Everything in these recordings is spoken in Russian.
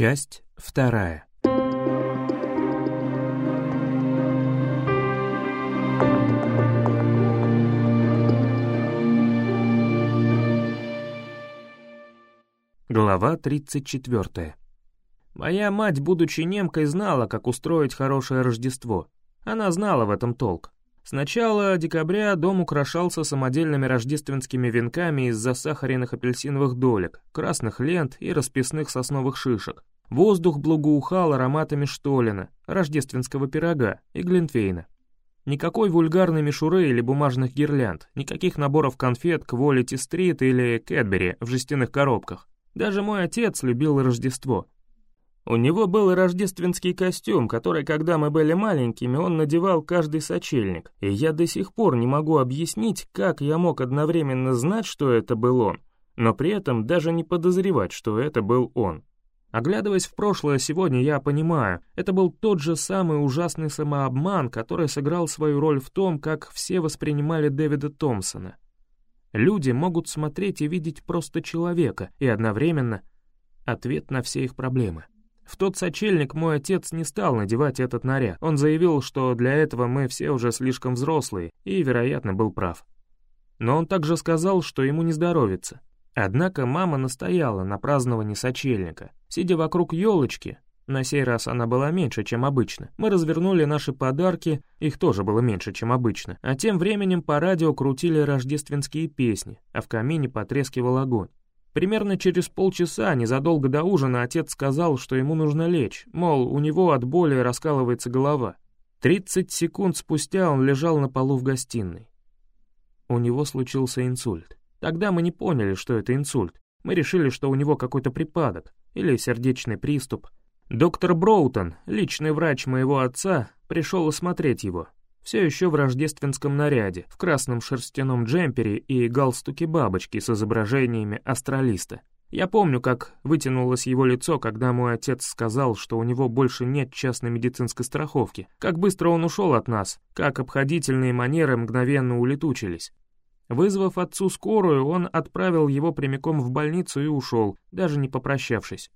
Часть вторая. Глава 34. Моя мать, будучи немкой, знала, как устроить хорошее Рождество. Она знала в этом толк. С начала декабря дом украшался самодельными рождественскими венками из засахаренных апельсиновых долек, красных лент и расписных сосновых шишек. Воздух благоухал ароматами штолена, рождественского пирога и глинтвейна. Никакой вульгарной мишуры или бумажных гирлянд, никаких наборов конфет Quality Street или Кэтбери в жестяных коробках. Даже мой отец любил Рождество, у него был рождественский костюм, который, когда мы были маленькими, он надевал каждый сочельник, и я до сих пор не могу объяснить, как я мог одновременно знать, что это был он, но при этом даже не подозревать, что это был он. Оглядываясь в прошлое сегодня, я понимаю, это был тот же самый ужасный самообман, который сыграл свою роль в том, как все воспринимали Дэвида Томпсона. Люди могут смотреть и видеть просто человека, и одновременно ответ на все их проблемы. В тот сочельник мой отец не стал надевать этот наряд. Он заявил, что для этого мы все уже слишком взрослые, и, вероятно, был прав. Но он также сказал, что ему не здоровится. Однако мама настояла на праздновании сочельника. Сидя вокруг елочки, на сей раз она была меньше, чем обычно. Мы развернули наши подарки, их тоже было меньше, чем обычно. А тем временем по радио крутили рождественские песни, а в камине потрескивал огонь. Примерно через полчаса, незадолго до ужина, отец сказал, что ему нужно лечь, мол, у него от боли раскалывается голова. 30 секунд спустя он лежал на полу в гостиной. У него случился инсульт. Тогда мы не поняли, что это инсульт. Мы решили, что у него какой-то припадок или сердечный приступ. Доктор Броутон, личный врач моего отца, пришел осмотреть его все еще в рождественском наряде, в красном шерстяном джемпере и галстуке бабочки с изображениями астралиста. Я помню, как вытянулось его лицо, когда мой отец сказал, что у него больше нет частной медицинской страховки, как быстро он ушел от нас, как обходительные манеры мгновенно улетучились. Вызвав отцу скорую, он отправил его прямиком в больницу и ушел, даже не попрощавшись.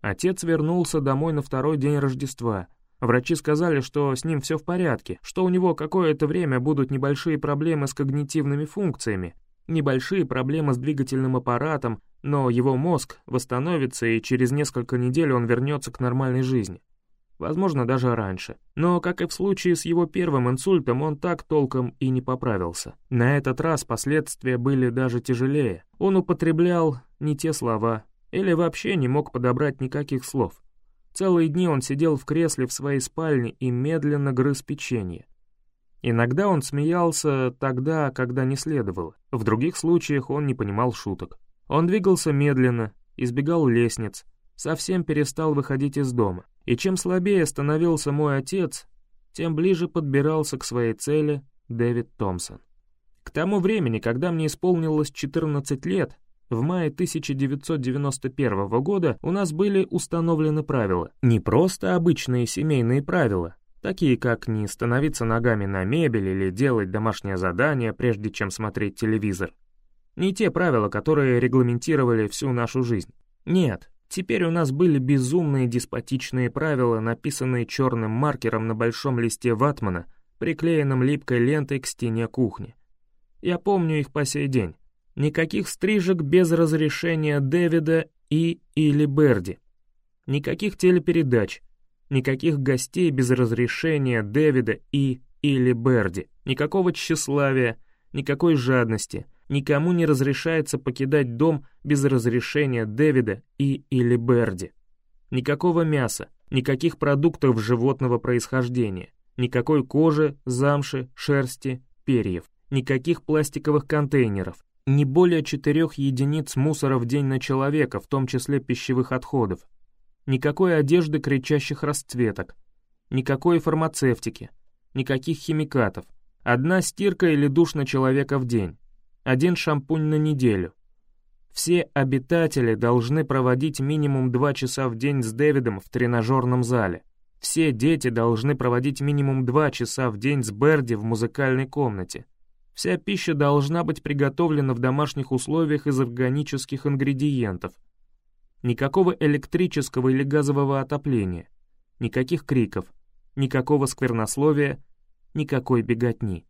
Отец вернулся домой на второй день Рождества, Врачи сказали, что с ним все в порядке, что у него какое-то время будут небольшие проблемы с когнитивными функциями, небольшие проблемы с двигательным аппаратом, но его мозг восстановится и через несколько недель он вернется к нормальной жизни. Возможно, даже раньше. Но, как и в случае с его первым инсультом, он так толком и не поправился. На этот раз последствия были даже тяжелее. Он употреблял не те слова или вообще не мог подобрать никаких слов. Целые дни он сидел в кресле в своей спальне и медленно грыз печенье. Иногда он смеялся тогда, когда не следовало, в других случаях он не понимал шуток. Он двигался медленно, избегал лестниц, совсем перестал выходить из дома. И чем слабее становился мой отец, тем ближе подбирался к своей цели Дэвид Томпсон. К тому времени, когда мне исполнилось 14 лет, в мае 1991 года у нас были установлены правила. Не просто обычные семейные правила, такие как не становиться ногами на мебель или делать домашнее задание, прежде чем смотреть телевизор. Не те правила, которые регламентировали всю нашу жизнь. Нет, теперь у нас были безумные деспотичные правила, написанные черным маркером на большом листе ватмана, приклеенном липкой лентой к стене кухни. Я помню их по сей день. Никаких стрижек без разрешения Дэвида и или Берди. Никаких телепередач. Никаких гостей без разрешения Дэвида и или Берди. Никакого тщеславия, никакой жадности. Никому не разрешается покидать дом без разрешения Дэвида и или Берди. Никакого мяса, никаких продуктов животного происхождения, никакой кожи, замши, шерсти, перьев, никаких пластиковых контейнеров, не более четырех единиц мусора в день на человека, в том числе пищевых отходов. Никакой одежды кричащих расцветок. Никакой фармацевтики. Никаких химикатов. Одна стирка или душ на человека в день. Один шампунь на неделю. Все обитатели должны проводить минимум два часа в день с Дэвидом в тренажерном зале. Все дети должны проводить минимум два часа в день с Берди в музыкальной комнате. Вся пища должна быть приготовлена в домашних условиях из органических ингредиентов. Никакого электрического или газового отопления, никаких криков, никакого сквернословия, никакой беготни.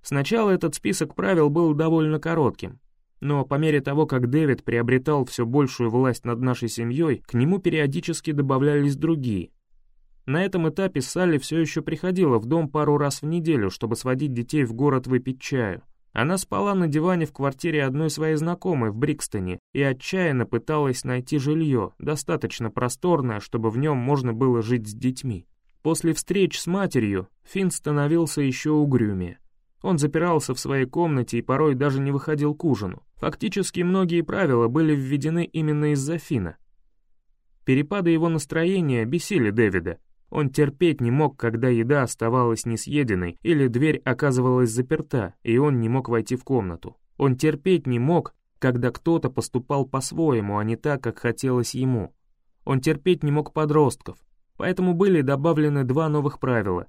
Сначала этот список правил был довольно коротким, но по мере того, как Дэвид приобретал все большую власть над нашей семьей, к нему периодически добавлялись другие. На этом этапе Салли все еще приходила в дом пару раз в неделю, чтобы сводить детей в город выпить чаю. Она спала на диване в квартире одной своей знакомой в Брикстоне и отчаянно пыталась найти жилье, достаточно просторное, чтобы в нем можно было жить с детьми. После встреч с матерью Финн становился еще угрюмее. Он запирался в своей комнате и порой даже не выходил к ужину. Фактически многие правила были введены именно из-за Фина. Перепады его настроения бесили Дэвида. Он терпеть не мог, когда еда оставалась несъеденной или дверь оказывалась заперта, и он не мог войти в комнату. Он терпеть не мог, когда кто-то поступал по-своему, а не так, как хотелось ему. Он терпеть не мог подростков, поэтому были добавлены два новых правила.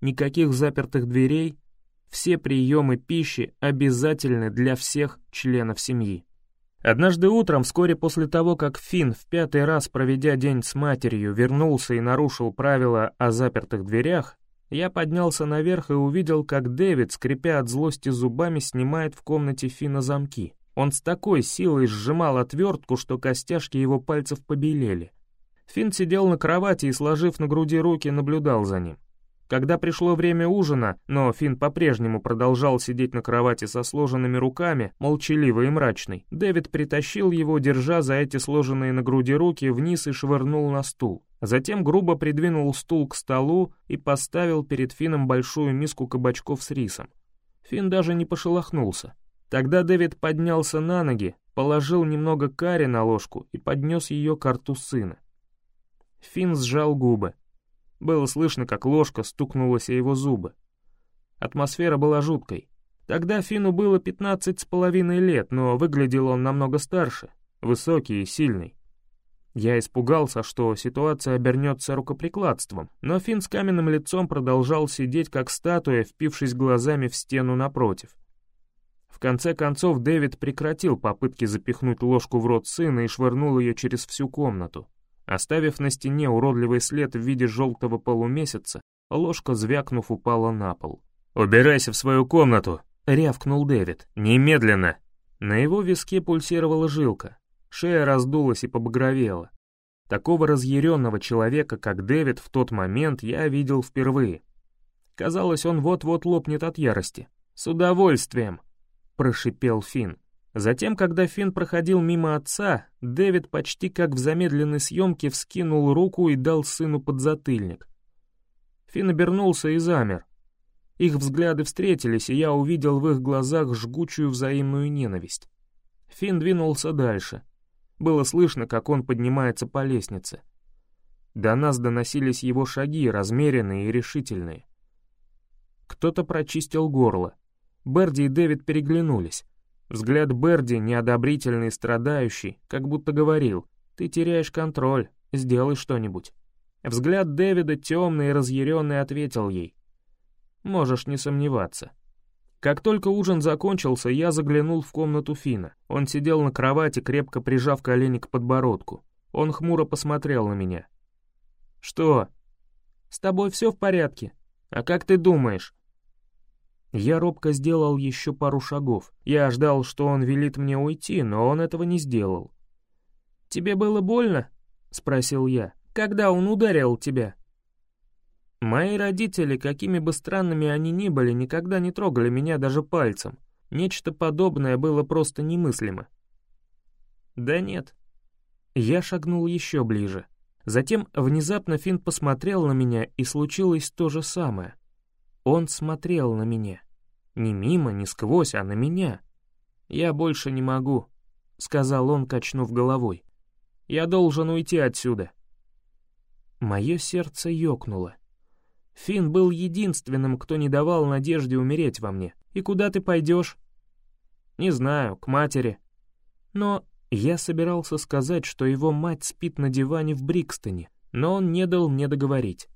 Никаких запертых дверей все приемы пищи обязательны для всех членов семьи. Однажды утром, вскоре после того, как Финн в пятый раз, проведя день с матерью, вернулся и нарушил правила о запертых дверях, я поднялся наверх и увидел, как Дэвид, скрипя от злости зубами, снимает в комнате Фина замки. Он с такой силой сжимал отвертку, что костяшки его пальцев побелели. Финн сидел на кровати и, сложив на груди руки, наблюдал за ним. Когда пришло время ужина, но Финн по-прежнему продолжал сидеть на кровати со сложенными руками, молчаливый и мрачный, Дэвид притащил его, держа за эти сложенные на груди руки, вниз и швырнул на стул. Затем грубо придвинул стул к столу и поставил перед Финном большую миску кабачков с рисом. Финн даже не пошелохнулся. Тогда Дэвид поднялся на ноги, положил немного карри на ложку и поднес ее к рту сына. Финн сжал губы. Было слышно, как ложка стукнулась о его зубы. Атмосфера была жуткой. Тогда Фину было пятнадцать с половиной лет, но выглядел он намного старше, высокий и сильный. Я испугался, что ситуация обернется рукоприкладством, но Финн с каменным лицом продолжал сидеть как статуя, впившись глазами в стену напротив. В конце концов Дэвид прекратил попытки запихнуть ложку в рот сына и швырнул ее через всю комнату. Оставив на стене уродливый след в виде желтого полумесяца, ложка, звякнув, упала на пол. «Убирайся в свою комнату!» — рявкнул Дэвид. «Немедленно!» На его виске пульсировала жилка, шея раздулась и побагровела. Такого разъяренного человека, как Дэвид, в тот момент я видел впервые. Казалось, он вот-вот лопнет от ярости. «С удовольствием!» — прошипел Финн. Затем, когда Финн проходил мимо отца, Дэвид почти как в замедленной съемке вскинул руку и дал сыну подзатыльник. Финн обернулся и замер. Их взгляды встретились, и я увидел в их глазах жгучую взаимную ненависть. Финн двинулся дальше. Было слышно, как он поднимается по лестнице. До нас доносились его шаги, размеренные и решительные. Кто-то прочистил горло. Берди и Дэвид переглянулись. Взгляд Берди, неодобрительный и страдающий, как будто говорил, «Ты теряешь контроль, сделай что-нибудь». Взгляд Дэвида, темный и разъяренный, ответил ей, «Можешь не сомневаться». Как только ужин закончился, я заглянул в комнату Фина. Он сидел на кровати, крепко прижав колени к подбородку. Он хмуро посмотрел на меня. «Что? С тобой все в порядке? А как ты думаешь, я робко сделал еще пару шагов. Я ждал, что он велит мне уйти, но он этого не сделал. «Тебе было больно?» — спросил я. «Когда он ударил тебя?» Мои родители, какими бы странными они ни были, никогда не трогали меня даже пальцем. Нечто подобное было просто немыслимо. Да нет. Я шагнул еще ближе. Затем внезапно Финн посмотрел на меня, и случилось то же самое. Он смотрел на меня. Не мимо, не сквозь, а на меня. «Я больше не могу», — сказал он, качнув головой. «Я должен уйти отсюда». Мое сердце ёкнуло. Финн был единственным, кто не давал надежде умереть во мне. «И куда ты пойдешь?» «Не знаю, к матери». Но я собирался сказать, что его мать спит на диване в Брикстоне, но он не дал мне договорить.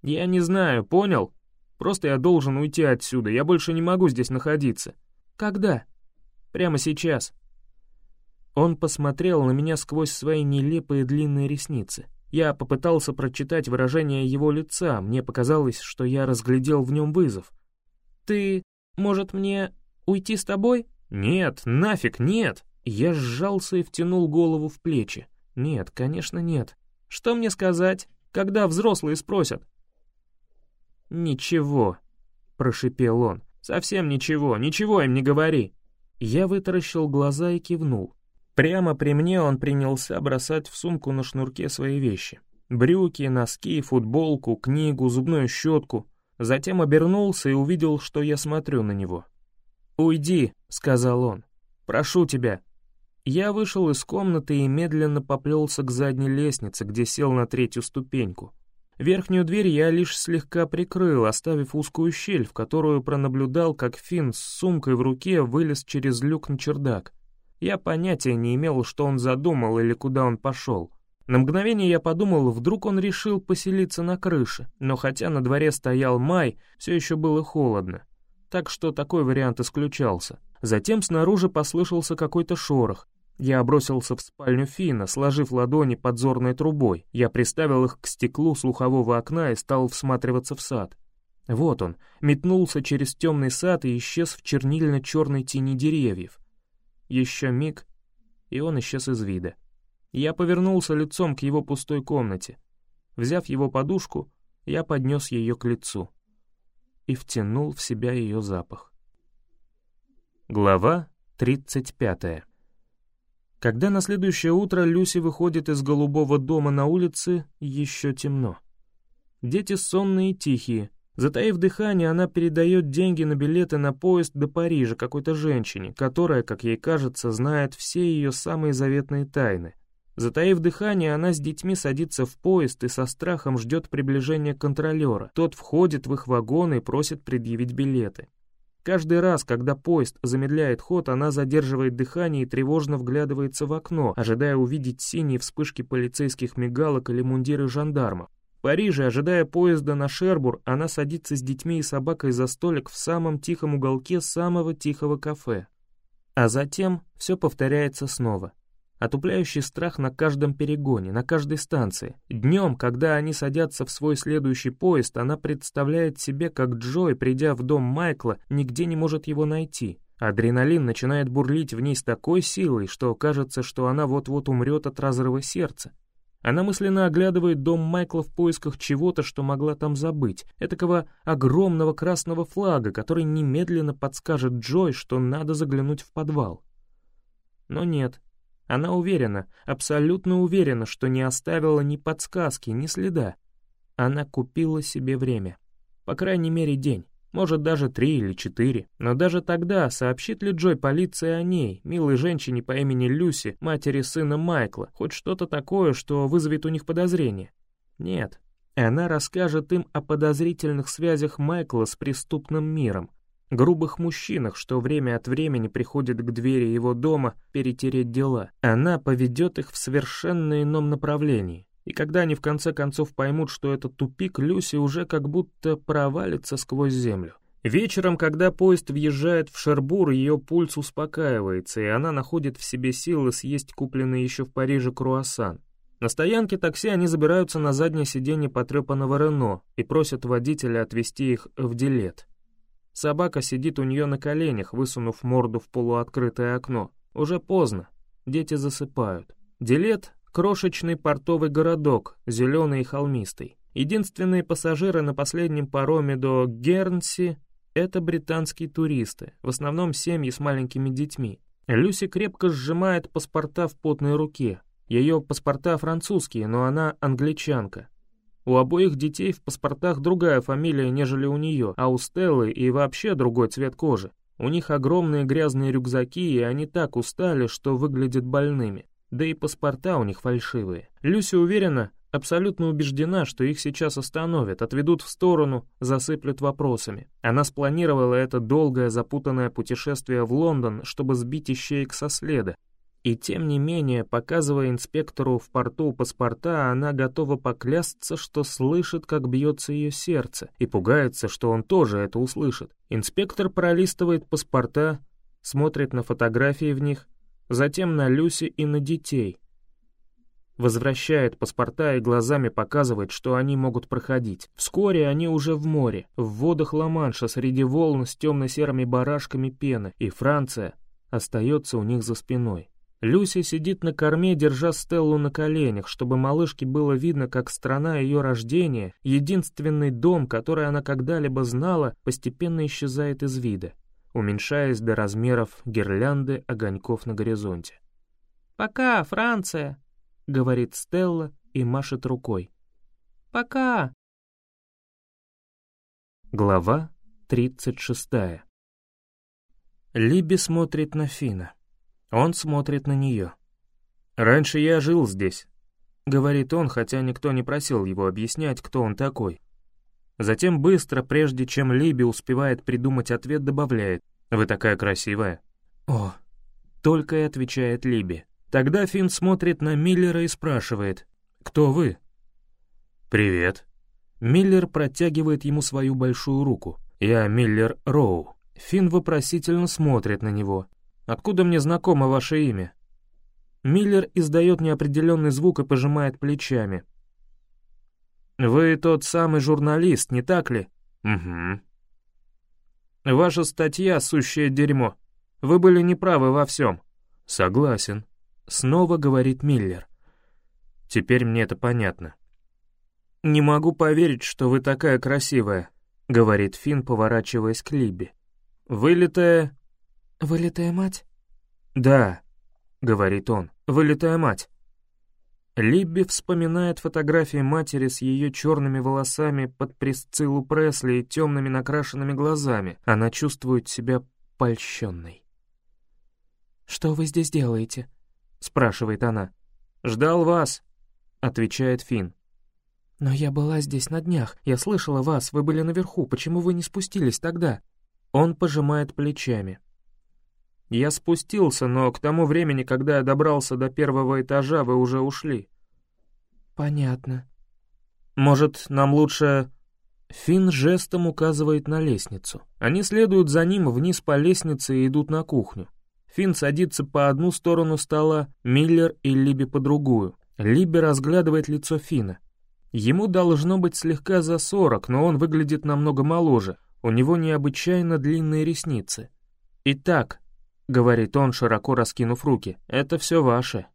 «Я не знаю, понял?» Просто я должен уйти отсюда, я больше не могу здесь находиться. Когда? Прямо сейчас. Он посмотрел на меня сквозь свои нелепые длинные ресницы. Я попытался прочитать выражение его лица, мне показалось, что я разглядел в нем вызов. «Ты, может, мне уйти с тобой?» «Нет, нафиг, нет!» Я сжался и втянул голову в плечи. «Нет, конечно, нет. Что мне сказать, когда взрослые спросят?» «Ничего», — прошипел он. «Совсем ничего, ничего им не говори». Я вытаращил глаза и кивнул. Прямо при мне он принялся бросать в сумку на шнурке свои вещи. Брюки, носки, футболку, книгу, зубную щетку. Затем обернулся и увидел, что я смотрю на него. «Уйди», — сказал он. «Прошу тебя». Я вышел из комнаты и медленно поплелся к задней лестнице, где сел на третью ступеньку. Верхнюю дверь я лишь слегка прикрыл, оставив узкую щель, в которую пронаблюдал, как Финн с сумкой в руке вылез через люк на чердак. Я понятия не имел, что он задумал или куда он пошел. На мгновение я подумал, вдруг он решил поселиться на крыше, но хотя на дворе стоял май, все еще было холодно. Так что такой вариант исключался. Затем снаружи послышался какой-то шорох. Я бросился в спальню Фина, сложив ладони подзорной трубой. Я приставил их к стеклу слухового окна и стал всматриваться в сад. Вот он, метнулся через темный сад и исчез в чернильно-черной тени деревьев. Еще миг, и он исчез из вида. Я повернулся лицом к его пустой комнате. Взяв его подушку, я поднес ее к лицу и втянул в себя ее запах. Глава 35 Когда на следующее утро Люси выходит из голубого дома на улице, еще темно. Дети сонные и тихие, Затаив дыхание, она передает деньги на билеты на поезд до Парижа какой-то женщине, которая, как ей кажется, знает все ее самые заветные тайны. Затаив дыхание, она с детьми садится в поезд и со страхом ждет приближения контролера. Тот входит в их вагон и просит предъявить билеты. Каждый раз, когда поезд замедляет ход, она задерживает дыхание и тревожно вглядывается в окно, ожидая увидеть синие вспышки полицейских мигалок или мундиры жандармов. В Париже, ожидая поезда на Шербур, она садится с детьми и собакой за столик в самом тихом уголке самого тихого кафе. А затем все повторяется снова. Отупляющий страх на каждом перегоне, на каждой станции. Днем, когда они садятся в свой следующий поезд, она представляет себе, как Джой, придя в дом Майкла, нигде не может его найти. Адреналин начинает бурлить в ней с такой силой, что кажется, что она вот-вот умрет от разрыва сердца. Она мысленно оглядывает дом Майкла в поисках чего-то, что могла там забыть, этакого огромного красного флага, который немедленно подскажет Джой, что надо заглянуть в подвал. Но нет, она уверена, абсолютно уверена, что не оставила ни подсказки, ни следа. Она купила себе время. По крайней мере, день. Может, даже три или четыре. Но даже тогда сообщит ли Джой полиции о ней, милой женщине по имени Люси, матери сына Майкла, хоть что-то такое, что вызовет у них подозрение? Нет. Она расскажет им о подозрительных связях Майкла с преступным миром, грубых мужчинах, что время от времени приходят к двери его дома перетереть дела. Она поведет их в совершенно ином направлении. И когда они в конце концов поймут, что это тупик, Люси уже как будто провалится сквозь землю. Вечером, когда поезд въезжает в Шербур, ее пульс успокаивается, и она находит в себе силы съесть купленный еще в Париже круассан. На стоянке такси они забираются на заднее сиденье потрепанного Рено и просят водителя отвезти их в Дилет. Собака сидит у нее на коленях, высунув морду в полуоткрытое окно. Уже поздно, дети засыпают. Дилет Крошечный портовый городок, зеленый и холмистый. Единственные пассажиры на последнем пароме до Гернси — это британские туристы, в основном семьи с маленькими детьми. Люси крепко сжимает паспорта в потной руке. Ее паспорта французские, но она англичанка. У обоих детей в паспортах другая фамилия, нежели у нее, а у Стеллы и вообще другой цвет кожи. У них огромные грязные рюкзаки, и они так устали, что выглядят больными. Да и паспорта у них фальшивые. Люси уверена, абсолютно убеждена, что их сейчас остановят, отведут в сторону, засыплют вопросами. Она спланировала это долгое запутанное путешествие в Лондон, чтобы сбить ищеек со следа. И тем не менее, показывая инспектору в порту паспорта, она готова поклясться, что слышит, как бьется ее сердце, и пугается, что он тоже это услышит. Инспектор пролистывает паспорта, смотрит на фотографии в них, затем на Люси и на детей. Возвращает паспорта и глазами показывает, что они могут проходить. Вскоре они уже в море, в водах Ла-Манша, среди волн с темно-серыми барашками пены, и Франция остается у них за спиной. Люся сидит на корме, держа Стеллу на коленях, чтобы малышке было видно, как страна ее рождения, единственный дом, который она когда-либо знала, постепенно исчезает из вида, уменьшаясь до размеров гирлянды огоньков на горизонте. «Пока, Франция!» — говорит Стелла и машет рукой. «Пока!» Глава тридцать шестая. Либи смотрит на Фина. Он смотрит на нее. «Раньше я жил здесь», — говорит он, хотя никто не просил его объяснять, кто он такой. Затем быстро, прежде чем Либи успевает придумать ответ, добавляет «Вы такая красивая». «О», — только и отвечает Либи. Тогда Финн смотрит на Миллера и спрашивает «Кто вы?» «Привет». Миллер протягивает ему свою большую руку. «Я Миллер Роу». Финн вопросительно смотрит на него. Откуда мне знакомо ваше имя?» Миллер издает неопределенный звук и пожимает плечами. «Вы тот самый журналист, не так ли?» «Угу». «Ваша статья — сущее дерьмо. Вы были неправы во всем». «Согласен», — снова говорит Миллер. «Теперь мне это понятно». «Не могу поверить, что вы такая красивая», — говорит Финн, поворачиваясь к Либби. «Вылитая «Вылитая мать?» «Да», — говорит он, — «вылитая мать». Либби вспоминает фотографии матери с ее черными волосами под Присциллу Пресли и темными накрашенными глазами. Она чувствует себя польщенной. «Что вы здесь делаете?» — спрашивает она. «Ждал вас», — отвечает Финн. «Но я была здесь на днях. Я слышала вас, вы были наверху. Почему вы не спустились тогда?» Он пожимает плечами. Я спустился, но к тому времени, когда я добрался до первого этажа, вы уже ушли. Понятно. Может, нам лучше... Финн жестом указывает на лестницу. Они следуют за ним вниз по лестнице и идут на кухню. Финн садится по одну сторону стола, Миллер и Либи по другую. Либи разглядывает лицо Фина. Ему должно быть слегка за сорок, но он выглядит намного моложе. У него необычайно длинные ресницы. Итак, — говорит он, широко раскинув руки. «Это все ваше».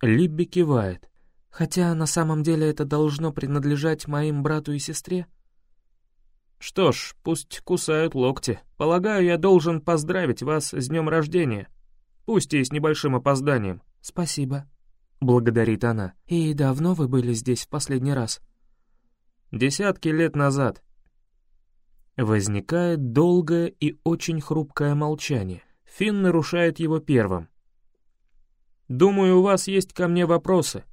Либби кивает. «Хотя на самом деле это должно принадлежать моим брату и сестре». «Что ж, пусть кусают локти. Полагаю, я должен поздравить вас с днем рождения. Пусть и с небольшим опозданием». «Спасибо», — благодарит она. «И давно вы были здесь в последний раз?» «Десятки лет назад». Возникает долгое и очень хрупкое молчание. Финн нарушает его первым. «Думаю, у вас есть ко мне вопросы».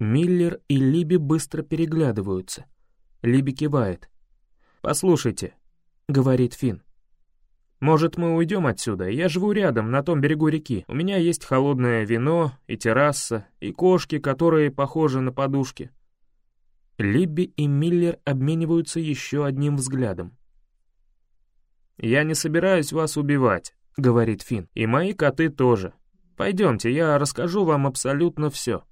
Миллер и Либи быстро переглядываются. Либи кивает. «Послушайте», — говорит Финн. «Может, мы уйдем отсюда? Я живу рядом, на том берегу реки. У меня есть холодное вино и терраса, и кошки, которые похожи на подушки». Либби и Миллер обмениваются еще одним взглядом. «Я не собираюсь вас убивать», — говорит Финн. «И мои коты тоже. Пойдемте, я расскажу вам абсолютно все».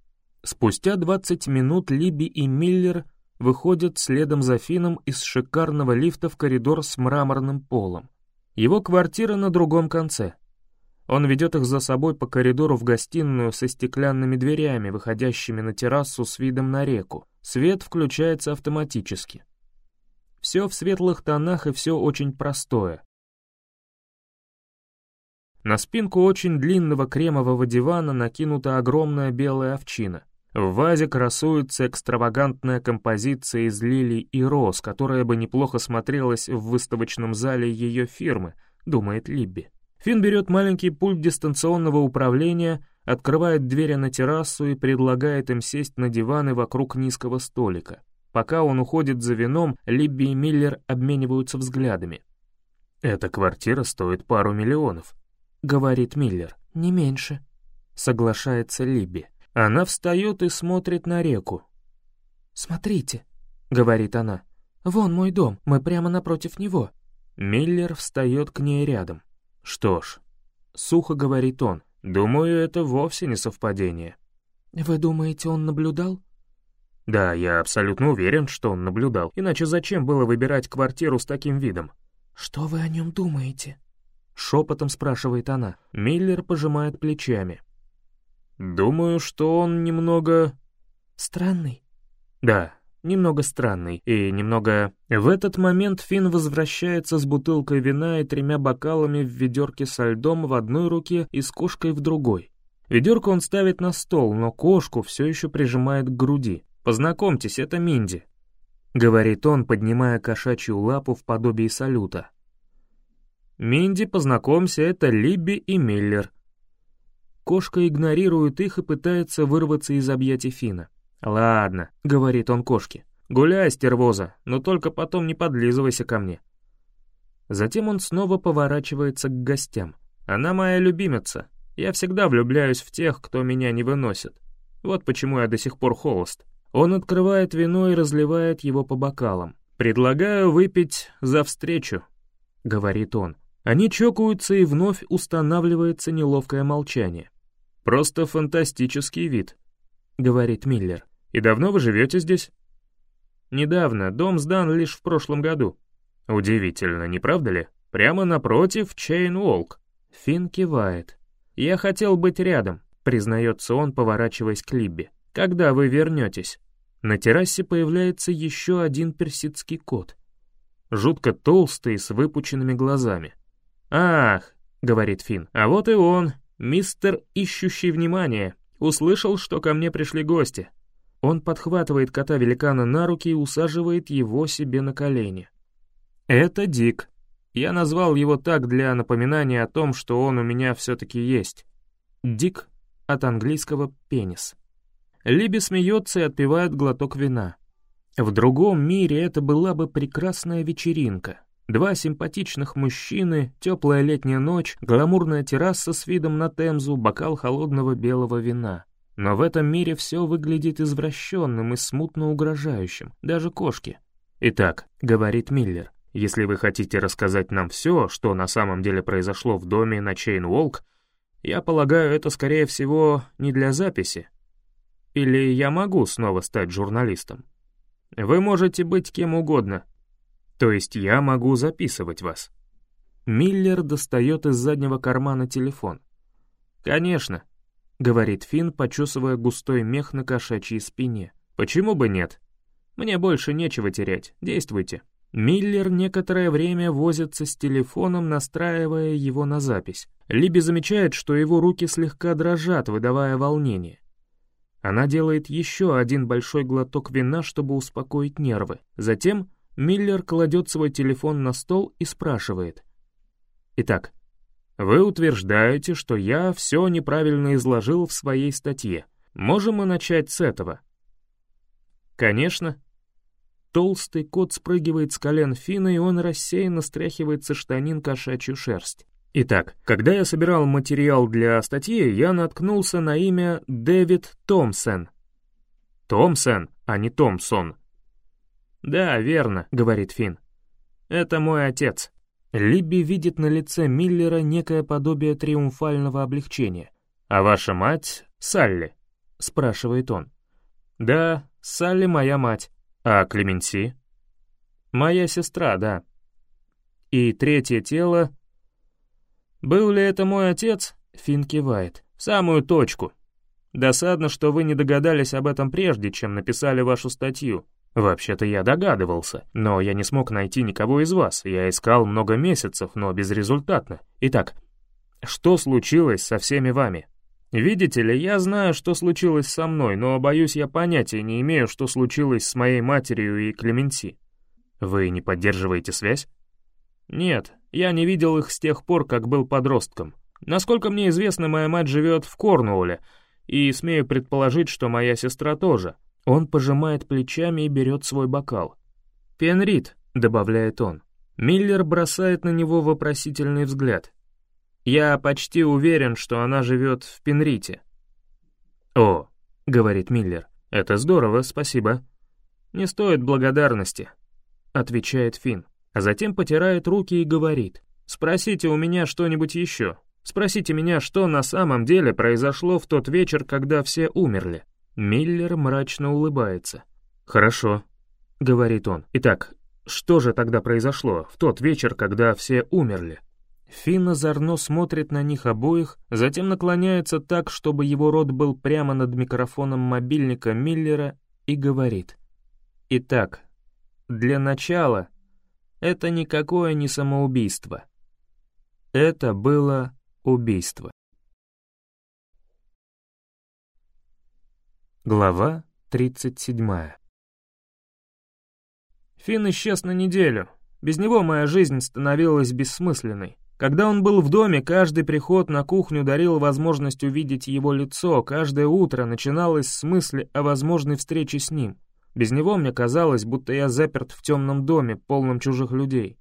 Спустя 20 минут Либи и Миллер выходят следом за Финном из шикарного лифта в коридор с мраморным полом. Его квартира на другом конце. Он ведет их за собой по коридору в гостиную со стеклянными дверями, выходящими на террасу с видом на реку. Свет включается автоматически. Все в светлых тонах и все очень простое. На спинку очень длинного кремового дивана накинута огромная белая овчина. В вазе красуется экстравагантная композиция из лилий и роз, которая бы неплохо смотрелась в выставочном зале ее фирмы, думает Либби. Финн берет маленький пульт дистанционного управления, открывает двери на террасу и предлагает им сесть на диваны вокруг низкого столика. Пока он уходит за вином, Либби и Миллер обмениваются взглядами. «Эта квартира стоит пару миллионов», — говорит Миллер. «Не меньше», — соглашается Либи. Она встает и смотрит на реку. «Смотрите», — говорит она. «Вон мой дом, мы прямо напротив него». Миллер встает к ней рядом. «Что ж», — сухо говорит он, Думаю, это вовсе не совпадение. Вы думаете, он наблюдал? Да, я абсолютно уверен, что он наблюдал. Иначе зачем было выбирать квартиру с таким видом? Что вы о нем думаете? Шепотом спрашивает она. Миллер пожимает плечами. Думаю, что он немного... Странный? Да, немного странный и немного... В этот момент Финн возвращается с бутылкой вина и тремя бокалами в ведерке со льдом в одной руке и с кошкой в другой. Ведерко он ставит на стол, но кошку все еще прижимает к груди. «Познакомьтесь, это Минди», — говорит он, поднимая кошачью лапу в подобии салюта. «Минди, познакомься, это Либби и Миллер». Кошка игнорирует их и пытается вырваться из объятий Фина. «Ладно», — говорит он кошке, — «гуляй, стервоза, но только потом не подлизывайся ко мне». Затем он снова поворачивается к гостям. «Она моя любимица. Я всегда влюбляюсь в тех, кто меня не выносит. Вот почему я до сих пор холост. Он открывает вино и разливает его по бокалам. «Предлагаю выпить за встречу», — говорит он. Они чокаются, и вновь устанавливается неловкое молчание. «Просто фантастический вид», — говорит Миллер. «И давно вы живете здесь?» «Недавно, дом сдан лишь в прошлом году». «Удивительно, не правда ли? Прямо напротив Чейн Уолк». Финн кивает. «Я хотел быть рядом», — признается он, поворачиваясь к Либби. «Когда вы вернетесь?» На террасе появляется еще один персидский кот. Жутко толстый, с выпученными глазами. «Ах», — говорит Финн, — «а вот и он, мистер, ищущий внимание. Услышал, что ко мне пришли гости». Он подхватывает кота-великана на руки и усаживает его себе на колени. «Это Дик. Я назвал его так для напоминания о том, что он у меня все-таки есть. Дик от английского «пенис». Либи смеется и отпивает глоток вина. В другом мире это была бы прекрасная вечеринка. Два симпатичных мужчины, теплая летняя ночь, гламурная терраса с видом на Темзу, бокал холодного белого вина. Но в этом мире все выглядит извращенным и смутно угрожающим, даже кошки. «Итак», — говорит Миллер, — «если вы хотите рассказать нам все, что на самом деле произошло в доме на Чейн-Уолк, я полагаю, это, скорее всего, не для записи, или я могу снова стать журналистом? Вы можете быть кем угодно. То есть я могу записывать вас. Миллер достает из заднего кармана телефон. «Конечно», — говорит Финн, почесывая густой мех на кошачьей спине. «Почему бы нет? Мне больше нечего терять, действуйте». Миллер некоторое время возится с телефоном, настраивая его на запись. Либи замечает, что его руки слегка дрожат, выдавая волнение. Она делает еще один большой глоток вина, чтобы успокоить нервы. Затем Миллер кладет свой телефон на стол и спрашивает. «Итак, вы утверждаете, что я все неправильно изложил в своей статье. Можем мы начать с этого?» «Конечно». Толстый кот спрыгивает с колен Фина, и он рассеянно стряхивает со штанин кошачью шерсть. Итак, когда я собирал материал для статьи, я наткнулся на имя Дэвид Томпсон. Томпсон, а не Томпсон. «Да, верно», — говорит Финн. «Это мой отец». Либби видит на лице Миллера некое подобие триумфального облегчения. «А ваша мать — Салли?» — спрашивает он. «Да, Салли моя мать. А Клеменси?» «Моя сестра, да». «И третье тело «Был ли это мой отец?» — Финн кивает. «В самую точку. Досадно, что вы не догадались об этом прежде, чем написали вашу статью. Вообще-то я догадывался, но я не смог найти никого из вас. Я искал много месяцев, но безрезультатно. Итак, что случилось со всеми вами?» «Видите ли, я знаю, что случилось со мной, но, боюсь, я понятия не имею, что случилось с моей матерью и Клеменси. Вы не поддерживаете связь?» «Нет, я не видел их с тех пор, как был подростком. Насколько мне известно, моя мать живет в Корнуолле, и смею предположить, что моя сестра тоже». Он пожимает плечами и берет свой бокал. «Пенрит», — добавляет он. Миллер бросает на него вопросительный взгляд. «Я почти уверен, что она живет в Пенрите». «О», — говорит Миллер, — «это здорово, спасибо». «Не стоит благодарности», — отвечает Финн а затем потирает руки и говорит, «Спросите у меня что-нибудь еще. Спросите меня, что на самом деле произошло в тот вечер, когда все умерли. Миллер мрачно улыбается. «Хорошо», — говорит он. «Итак, что же тогда произошло в тот вечер, когда все умерли?» Финн озорно смотрит на них обоих, затем наклоняется так, чтобы его рот был прямо над микрофоном мобильника Миллера и говорит. «Итак, для начала, это никакое не самоубийство. Это было убийство». Глава 37 Финн исчез на неделю. Без него моя жизнь становилась бессмысленной. Когда он был в доме, каждый приход на кухню дарил возможность увидеть его лицо, каждое утро начиналось с мысли о возможной встрече с ним. Без него мне казалось, будто я заперт в темном доме, полном чужих людей.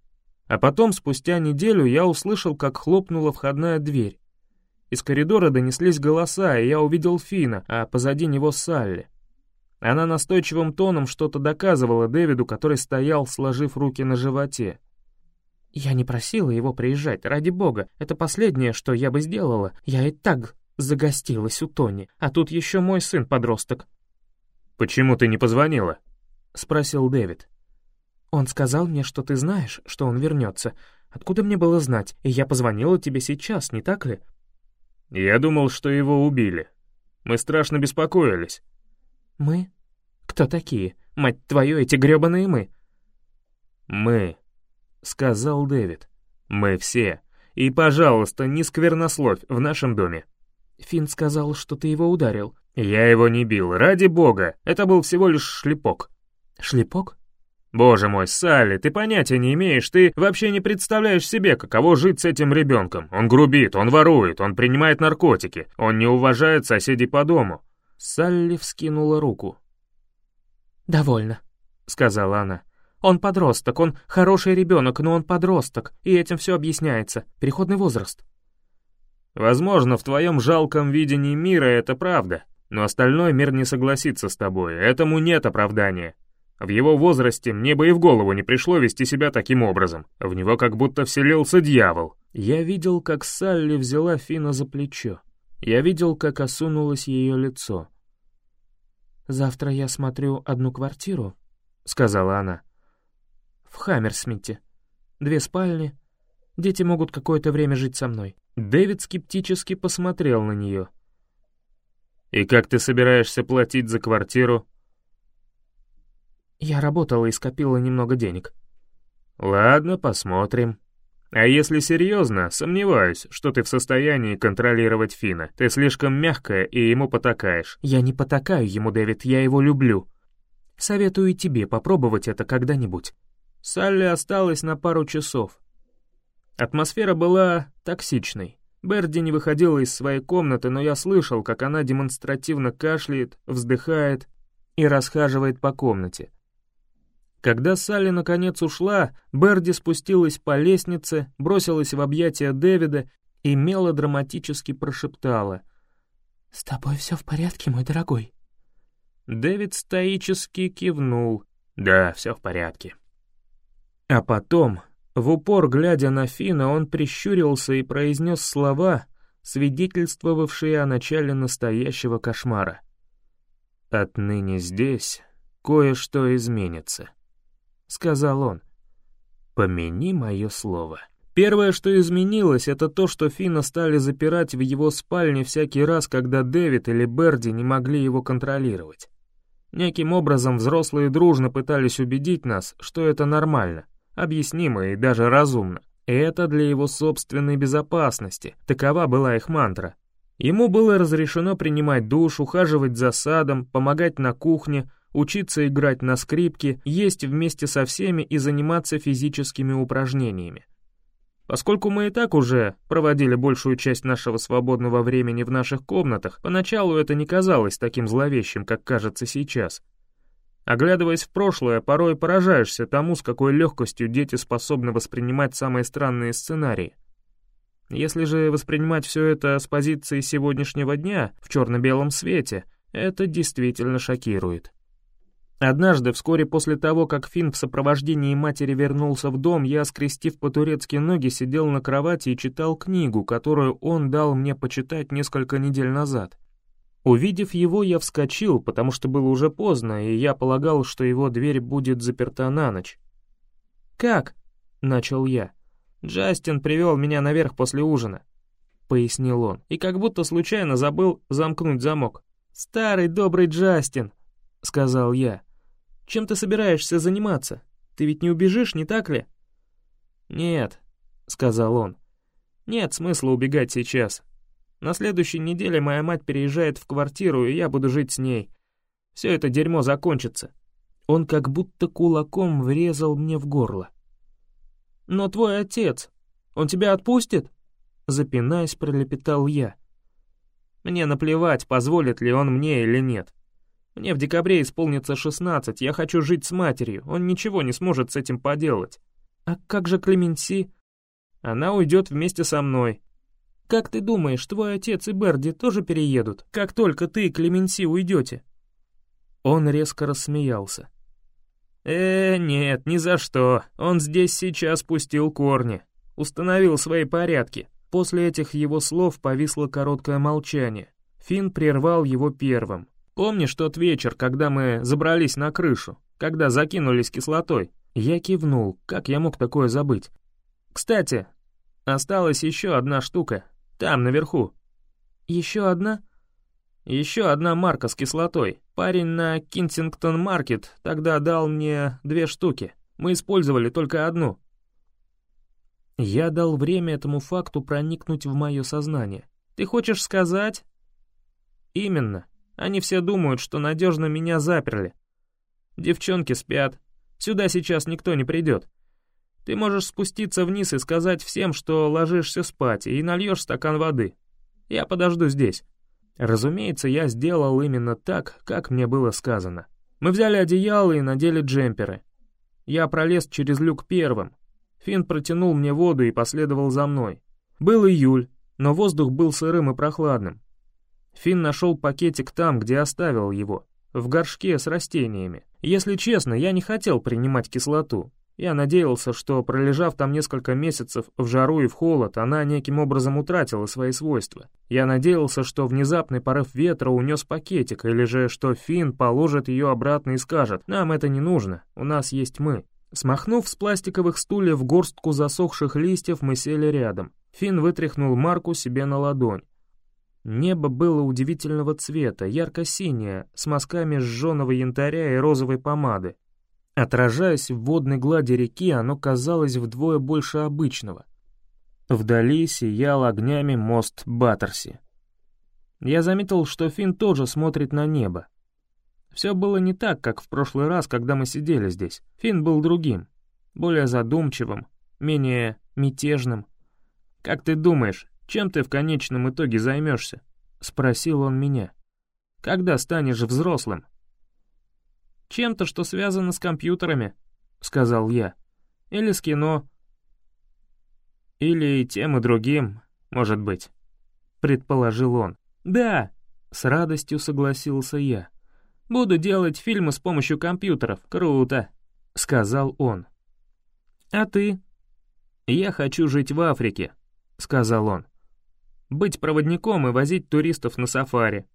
А потом, спустя неделю, я услышал, как хлопнула входная дверь. Из коридора донеслись голоса, и я увидел Фина, а позади него Салли. Она настойчивым тоном что-то доказывала Дэвиду, который стоял, сложив руки на животе. «Я не просила его приезжать, ради бога. Это последнее, что я бы сделала. Я и так загостилась у Тони, а тут еще мой сын-подросток». «Почему ты не позвонила?» — спросил Дэвид. «Он сказал мне, что ты знаешь, что он вернется. Откуда мне было знать? И я позвонила тебе сейчас, не так ли?» «Я думал, что его убили. Мы страшно беспокоились». «Мы? Кто такие? Мать твою, эти грёбаные мы!» «Мы», — сказал Дэвид. «Мы все. И, пожалуйста, не сквернословь в нашем доме». Финн сказал, что ты его ударил. «Я его не бил, ради бога. Это был всего лишь шлепок». «Шлепок?» «Боже мой, Салли, ты понятия не имеешь, ты вообще не представляешь себе, каково жить с этим ребенком. Он грубит, он ворует, он принимает наркотики, он не уважает соседей по дому. Салли вскинула руку. «Довольно», — сказала она. «Он подросток, он хороший ребенок, но он подросток, и этим все объясняется. Переходный возраст». «Возможно, в твоем жалком видении мира это правда, но остальной мир не согласится с тобой, этому нет оправдания. В его возрасте мне бы и в голову не пришло вести себя таким образом. В него как будто вселился дьявол». Я видел, как Салли взяла Фина за плечо. Я видел, как осунулось ее лицо. «Завтра я смотрю одну квартиру», — сказала она. «В Хаммерсмите. Две спальни. Дети могут какое-то время жить со мной». Дэвид скептически посмотрел на нее. «И как ты собираешься платить за квартиру?» «Я работала и скопила немного денег». «Ладно, посмотрим», а если серьезно, сомневаюсь, что ты в состоянии контролировать Фина. Ты слишком мягкая и ему потакаешь. Я не потакаю ему, Дэвид, я его люблю. Советую тебе попробовать это когда-нибудь. Салли осталась на пару часов. Атмосфера была токсичной. Берди не выходила из своей комнаты, но я слышал, как она демонстративно кашляет, вздыхает и расхаживает по комнате. Когда Салли наконец ушла, Берди спустилась по лестнице, бросилась в объятия Дэвида и мелодраматически прошептала. «С тобой все в порядке, мой дорогой?» Дэвид стоически кивнул. «Да, все в порядке». А потом, в упор глядя на Фина, он прищурился и произнес слова, свидетельствовавшие о начале настоящего кошмара. «Отныне здесь кое-что изменится». — сказал он. «Помяни мое слово». Первое, что изменилось, это то, что Фина стали запирать в его спальне всякий раз, когда Дэвид или Берди не могли его контролировать. Неким образом взрослые дружно пытались убедить нас, что это нормально, объяснимо и даже разумно. И это для его собственной безопасности, такова была их мантра. Ему было разрешено принимать душ, ухаживать за садом, помогать на кухне, учиться играть на скрипке, есть вместе со всеми и заниматься физическими упражнениями. Поскольку мы и так уже проводили большую часть нашего свободного времени в наших комнатах, поначалу это не казалось таким зловещим, как кажется сейчас. Оглядываясь в прошлое, порой поражаешься тому, с какой легкостью дети способны воспринимать самые странные сценарии. Если же воспринимать все это с позиции сегодняшнего дня, в черно-белом свете, это действительно шокирует. Однажды, вскоре после того, как Финн в сопровождении матери вернулся в дом, я, скрестив по-турецки ноги, сидел на кровати и читал книгу, которую он дал мне почитать несколько недель назад. Увидев его, я вскочил, потому что было уже поздно, и я полагал, что его дверь будет заперта на ночь. «Как?» — начал я. «Джастин привел меня наверх после ужина», — пояснил он, и как будто случайно забыл замкнуть замок. «Старый добрый Джастин», — сказал я. Чем ты собираешься заниматься? Ты ведь не убежишь, не так ли?» «Нет», — сказал он. «Нет смысла убегать сейчас. На следующей неделе моя мать переезжает в квартиру, и я буду жить с ней. Все это дерьмо закончится». Он как будто кулаком врезал мне в горло. «Но твой отец, он тебя отпустит?» Запинаясь, пролепетал я. «Мне наплевать, позволит ли он мне или нет. Мне в декабре исполнится 16, я хочу жить с матерью, он ничего не сможет с этим поделать. А как же Клеменси? Она уйдет вместе со мной. Как ты думаешь, твой отец и Берди тоже переедут, как только ты и Клеменси уйдете?» Он резко рассмеялся. «Э, нет, ни за что. Он здесь сейчас пустил корни. Установил свои порядки». После этих его слов повисло короткое молчание. Финн прервал его первым. Помнишь тот вечер, когда мы забрались на крышу, когда закинулись кислотой? Я кивнул, как я мог такое забыть? Кстати, осталась еще одна штука, там, наверху. Еще одна? Еще одна марка с кислотой. Парень на Кинсингтон-маркет тогда дал мне две штуки. Мы использовали только одну. Я дал время этому факту проникнуть в мое сознание. Ты хочешь сказать? Именно. Они все думают, что надежно меня заперли. Девчонки спят. Сюда сейчас никто не придет. Ты можешь спуститься вниз и сказать всем, что ложишься спать, и нальешь стакан воды. Я подожду здесь. Разумеется, я сделал именно так, как мне было сказано. Мы взяли одеяло и надели джемперы. Я пролез через люк первым. Финн протянул мне воду и последовал за мной. Был июль, но воздух был сырым и прохладным. Финн нашел пакетик там, где оставил его, в горшке с растениями. Если честно, я не хотел принимать кислоту. Я надеялся, что, пролежав там несколько месяцев в жару и в холод, она неким образом утратила свои свойства. Я надеялся, что внезапный порыв ветра унес пакетик, или же что Финн положит ее обратно и скажет «Нам это не нужно, у нас есть мы». Смахнув с пластиковых стульев горстку засохших листьев, мы сели рядом. Финн вытряхнул марку себе на ладонь. Небо было удивительного цвета, ярко-синее, с мазками сжженного янтаря и розовой помады. Отражаясь в водной глади реки, оно казалось вдвое больше обычного. Вдали сиял огнями мост Баттерси. Я заметил, что Финн тоже смотрит на небо. Все было не так, как в прошлый раз, когда мы сидели здесь. Финн был другим, более задумчивым, менее мятежным. «Как ты думаешь, чем ты в конечном итоге займешься?» — спросил он меня. «Когда станешь взрослым?» «Чем-то, что связано с компьютерами», — сказал я. «Или с кино». «Или и тем, и другим, может быть», — предположил он. «Да», — с радостью согласился я. «Буду делать фильмы с помощью компьютеров. Круто», — сказал он. «А ты?» «Я хочу жить в Африке», — сказал он быть проводником и возить туристов на сафари.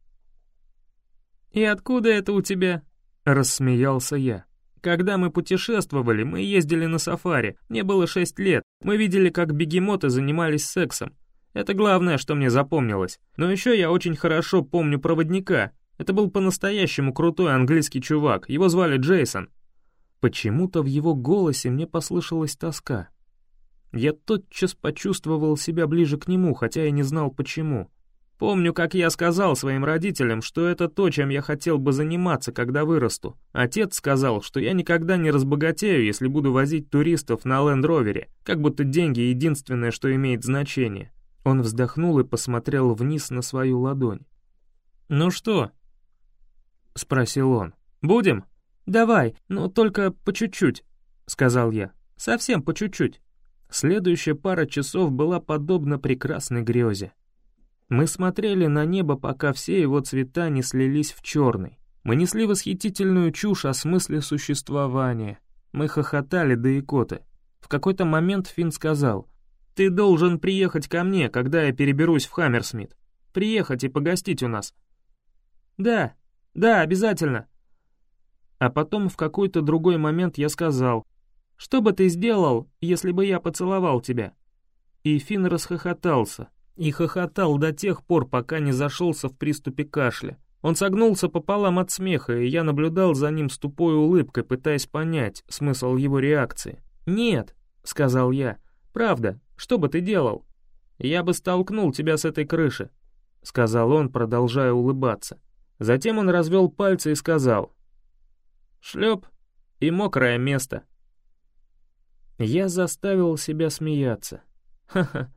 «И откуда это у тебя?» — рассмеялся я. «Когда мы путешествовали, мы ездили на сафари. Мне было шесть лет. Мы видели, как бегемоты занимались сексом. Это главное, что мне запомнилось. Но еще я очень хорошо помню проводника. Это был по-настоящему крутой английский чувак. Его звали Джейсон». Почему-то в его голосе мне послышалась тоска. Я тотчас почувствовал себя ближе к нему, хотя и не знал почему. Помню, как я сказал своим родителям, что это то, чем я хотел бы заниматься, когда вырасту. Отец сказал, что я никогда не разбогатею, если буду возить туристов на Лендровере, как будто деньги — единственное, что имеет значение. Он вздохнул и посмотрел вниз на свою ладонь. «Ну что?» — спросил он. «Будем?» «Давай, но только по чуть-чуть», — сказал я. «Совсем по чуть-чуть». Следующая пара часов была подобна прекрасной грезе. Мы смотрели на небо, пока все его цвета не слились в черный. Мы несли восхитительную чушь о смысле существования. Мы хохотали до икоты. В какой-то момент Финн сказал, «Ты должен приехать ко мне, когда я переберусь в Хаммерсмит. Приехать и погостить у нас». «Да, да, обязательно». А потом в какой-то другой момент я сказал, «Что бы ты сделал, если бы я поцеловал тебя?» И Финн расхохотался, и хохотал до тех пор, пока не зашелся в приступе кашля. Он согнулся пополам от смеха, и я наблюдал за ним с тупой улыбкой, пытаясь понять смысл его реакции. «Нет», — сказал я, — «правда, что бы ты делал?» «Я бы столкнул тебя с этой крыши», — сказал он, продолжая улыбаться. Затем он развел пальцы и сказал, «Шлеп и мокрое место». Я заставил себя смеяться. Ха-ха,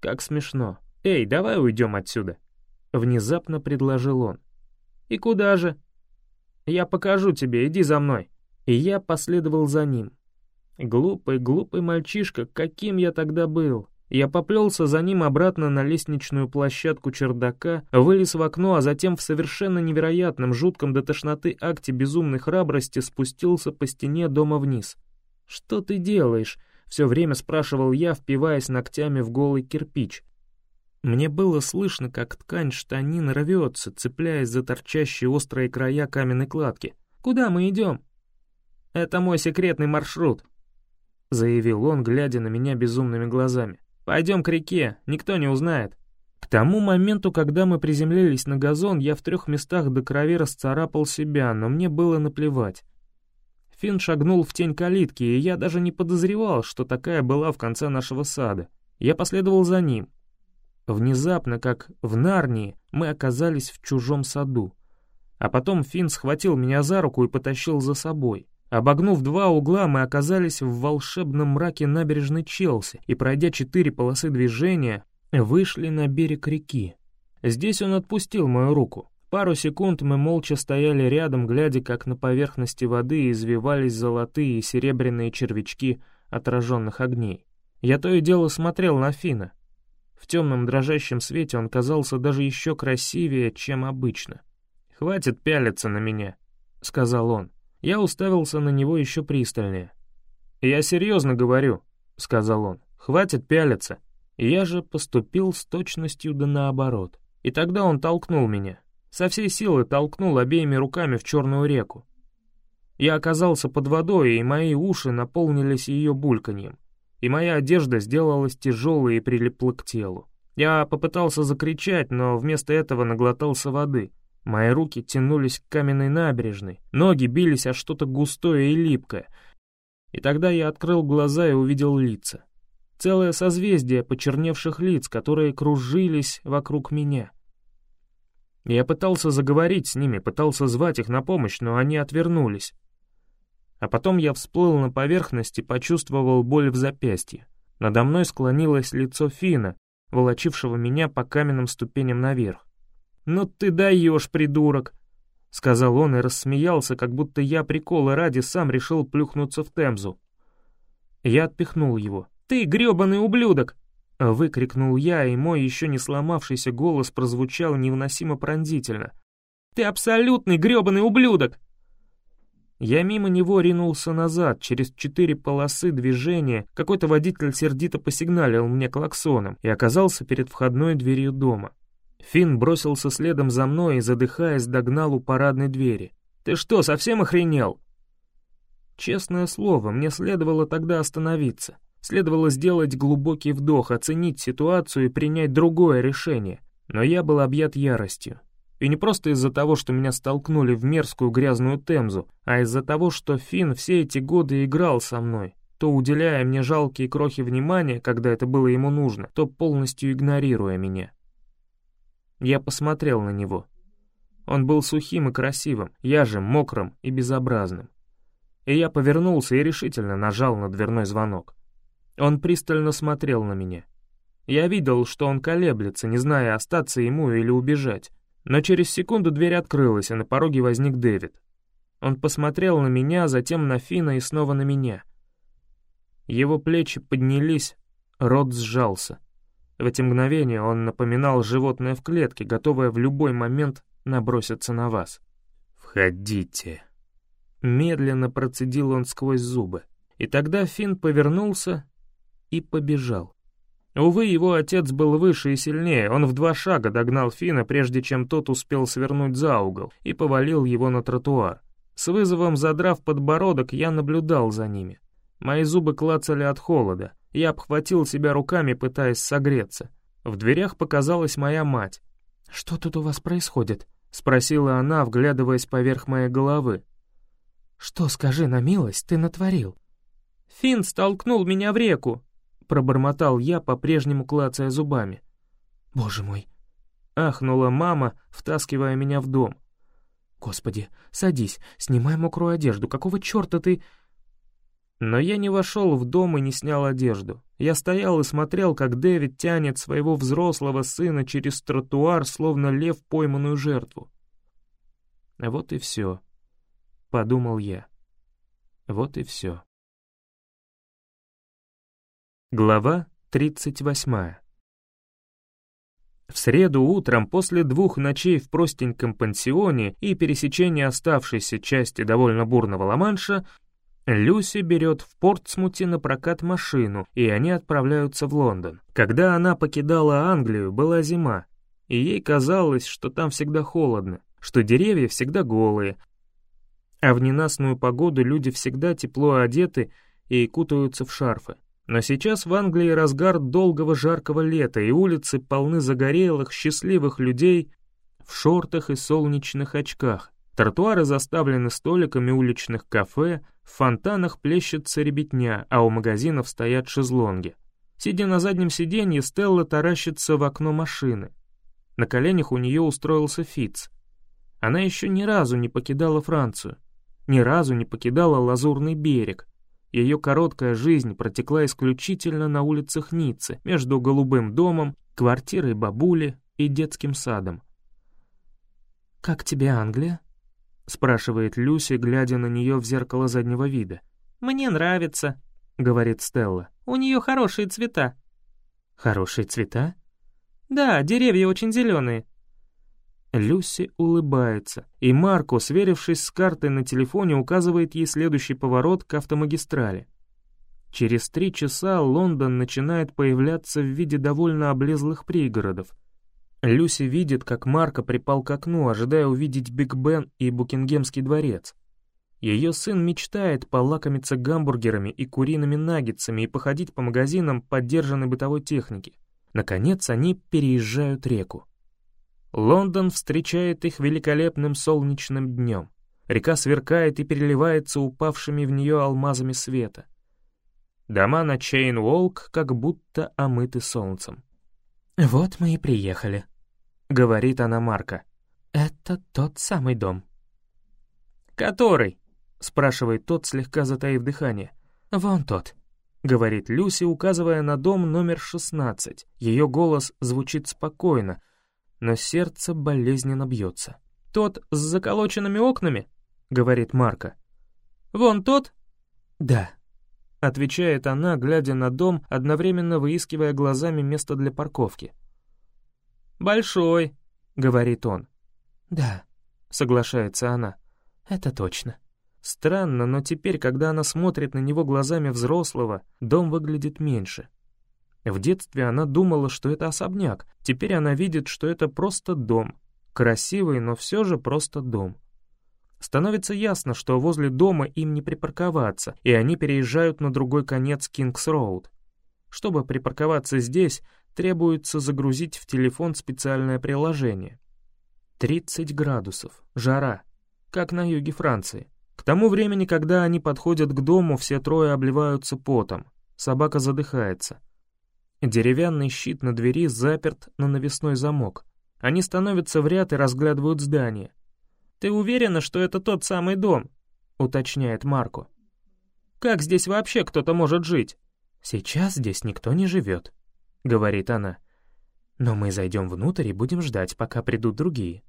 как смешно. «Эй, давай уйдем отсюда», — внезапно предложил он. «И куда же?» «Я покажу тебе, иди за мной». И я последовал за ним. Глупый, глупый мальчишка, каким я тогда был. Я поплелся за ним обратно на лестничную площадку чердака, вылез в окно, а затем в совершенно невероятном, жутком до тошноты акте безумной храбрости спустился по стене дома вниз. «Что ты делаешь?» — все время спрашивал я, впиваясь ногтями в голый кирпич. Мне было слышно, как ткань штанин рвется, цепляясь за торчащие острые края каменной кладки. «Куда мы идем?» «Это мой секретный маршрут», — заявил он, глядя на меня безумными глазами. «Пойдем к реке, никто не узнает». К тому моменту, когда мы приземлились на газон, я в трех местах до крови расцарапал себя, но мне было наплевать. Финн шагнул в тень калитки, и я даже не подозревал, что такая была в конце нашего сада. Я последовал за ним. Внезапно, как в Нарнии, мы оказались в чужом саду. А потом Финн схватил меня за руку и потащил за собой. Обогнув два угла, мы оказались в волшебном мраке набережной Челси и, пройдя четыре полосы движения, вышли на берег реки. Здесь он отпустил мою руку. Пару секунд мы молча стояли рядом, глядя, как на поверхности воды извивались золотые и серебряные червячки отраженных огней. Я то и дело смотрел на Фина. В темном дрожащем свете он казался даже еще красивее, чем обычно. «Хватит пялиться на меня», — сказал он. Я уставился на него еще пристальнее. «Я серьезно говорю», — сказал он. «Хватит пялиться». Я же поступил с точностью да наоборот. И тогда он толкнул меня. Со всей силы толкнул обеими руками в черную реку. Я оказался под водой, и мои уши наполнились ее бульканьем и моя одежда сделалась тяжелой и прилипла к телу. Я попытался закричать, но вместо этого наглотался воды. Мои руки тянулись к каменной набережной, ноги бились о что-то густое и липкое. И тогда я открыл глаза и увидел лица. Целое созвездие почерневших лиц, которые кружились вокруг меня. Я пытался заговорить с ними, пытался звать их на помощь, но они отвернулись. А потом я всплыл на поверхность и почувствовал боль в запястье. Надо мной склонилось лицо Фина, волочившего меня по каменным ступеням наверх. «Ну ты даешь, придурок!» — сказал он и рассмеялся, как будто я прикола ради сам решил плюхнуться в Темзу. Я отпихнул его. «Ты грёбаный ублюдок!» Выкрикнул я, и мой еще не сломавшийся голос прозвучал невыносимо пронзительно. «Ты абсолютный грёбаный ублюдок!» Я мимо него ринулся назад, через четыре полосы движения, какой-то водитель сердито посигналил мне клаксоном и оказался перед входной дверью дома. Финн бросился следом за мной и, задыхаясь, догнал у парадной двери. «Ты что, совсем охренел?» Честное слово, мне следовало тогда остановиться. Следовало сделать глубокий вдох, оценить ситуацию и принять другое решение. Но я был объят яростью. И не просто из-за того, что меня столкнули в мерзкую грязную темзу, а из-за того, что Финн все эти годы играл со мной, то уделяя мне жалкие крохи внимания, когда это было ему нужно, то полностью игнорируя меня. Я посмотрел на него. Он был сухим и красивым, я же мокрым и безобразным. И я повернулся и решительно нажал на дверной звонок. Он пристально смотрел на меня. Я видел, что он колеблется, не зная, остаться ему или убежать. Но через секунду дверь открылась, и на пороге возник Дэвид. Он посмотрел на меня, затем на Фина и снова на меня. Его плечи поднялись, рот сжался. В эти мгновения он напоминал животное в клетке, готовое в любой момент наброситься на вас. «Входите». Медленно процедил он сквозь зубы. И тогда Финн повернулся и побежал. Увы, его отец был выше и сильнее, он в два шага догнал Фина, прежде чем тот успел свернуть за угол, и повалил его на тротуар. С вызовом задрав подбородок, я наблюдал за ними. Мои зубы клацали от холода, я обхватил себя руками, пытаясь согреться. В дверях показалась моя мать. «Что тут у вас происходит?» — спросила она, вглядываясь поверх моей головы. «Что, скажи на милость, ты натворил?» «Финн столкнул меня в реку», пробормотал я, по-прежнему клацая зубами. «Боже мой!» — ахнула мама, втаскивая меня в дом. «Господи, садись, снимай мокрую одежду, какого черта ты...» Но я не вошел в дом и не снял одежду. Я стоял и смотрел, как Дэвид тянет своего взрослого сына через тротуар, словно лев пойманную жертву. Вот и все, — подумал я. Вот и все. Глава 38 В среду утром, после двух ночей в простеньком пансионе и пересечения оставшейся части довольно бурного Ла-Манша, Люси берет в Портсмуте на прокат машину, и они отправляются в Лондон. Когда она покидала Англию, была зима, и ей казалось, что там всегда холодно, что деревья всегда голые, а в ненастную погоду люди всегда тепло одеты и кутаются в шарфы. Но сейчас в Англии разгар долгого жаркого лета, и улицы полны загорелых, счастливых людей в шортах и солнечных очках. Тротуары заставлены столиками уличных кафе, в фонтанах плещется ребятня, а у магазинов стоят шезлонги. Сидя на заднем сиденье, Стелла таращится в окно машины. На коленях у нее устроился Фиц. Она еще ни разу не покидала Францию, ни разу не покидала Лазурный берег, ее короткая жизнь протекла исключительно на улицах Ниццы, между Голубым домом, квартирой бабули и детским садом. «Как тебе Англия?» — спрашивает Люси, глядя на нее в зеркало заднего вида. «Мне нравится», — говорит Стелла. «У нее хорошие цвета». «Хорошие цвета?» «Да, деревья очень зеленые». Люси улыбается, и Марко, сверившись с картой на телефоне, указывает ей следующий поворот к автомагистрали. Через три часа Лондон начинает появляться в виде довольно облезлых пригородов. Люси видит, как Марко припал к окну, ожидая увидеть Биг Бен и Букингемский дворец. Ее сын мечтает полакомиться гамбургерами и куриными наггетсами и походить по магазинам поддержанной бытовой техники. Наконец они переезжают реку. Лондон встречает их великолепным солнечным днем. Река сверкает и переливается упавшими в нее алмазами света. Дома на Чейн-Уолк как будто омыты солнцем. «Вот мы и приехали», — говорит она Марко. «Это тот самый дом». «Который?» — спрашивает тот, слегка затаив дыхание. «Вон тот», — говорит Люси, указывая на дом номер 16. Ее голос звучит спокойно, но сердце болезненно бьется. «Тот с заколоченными окнами?» — говорит Марка. «Вон тот?» «Да», — отвечает она, глядя на дом, одновременно выискивая глазами место для парковки. «Большой», — говорит он. «Да», — соглашается она, — «это точно». Странно, но теперь, когда она смотрит на него глазами взрослого, дом выглядит меньше. В детстве она думала, что это особняк, теперь она видит, что это просто дом. Красивый, но все же просто дом. Становится ясно, что возле дома им не припарковаться, и они переезжают на другой конец Кингс-Роуд. Чтобы припарковаться здесь, требуется загрузить в телефон специальное приложение. 30 градусов, жара, как на юге Франции. К тому времени, когда они подходят к дому, все трое обливаются потом. Собака задыхается. Деревянный щит на двери заперт на навесной замок. Они становятся в ряд и разглядывают здание. «Ты уверена, что это тот самый дом?» — уточняет Марко. «Как здесь вообще кто-то может жить?» «Сейчас здесь никто не живет», — говорит она. «Но мы зайдем внутрь и будем ждать, пока придут другие».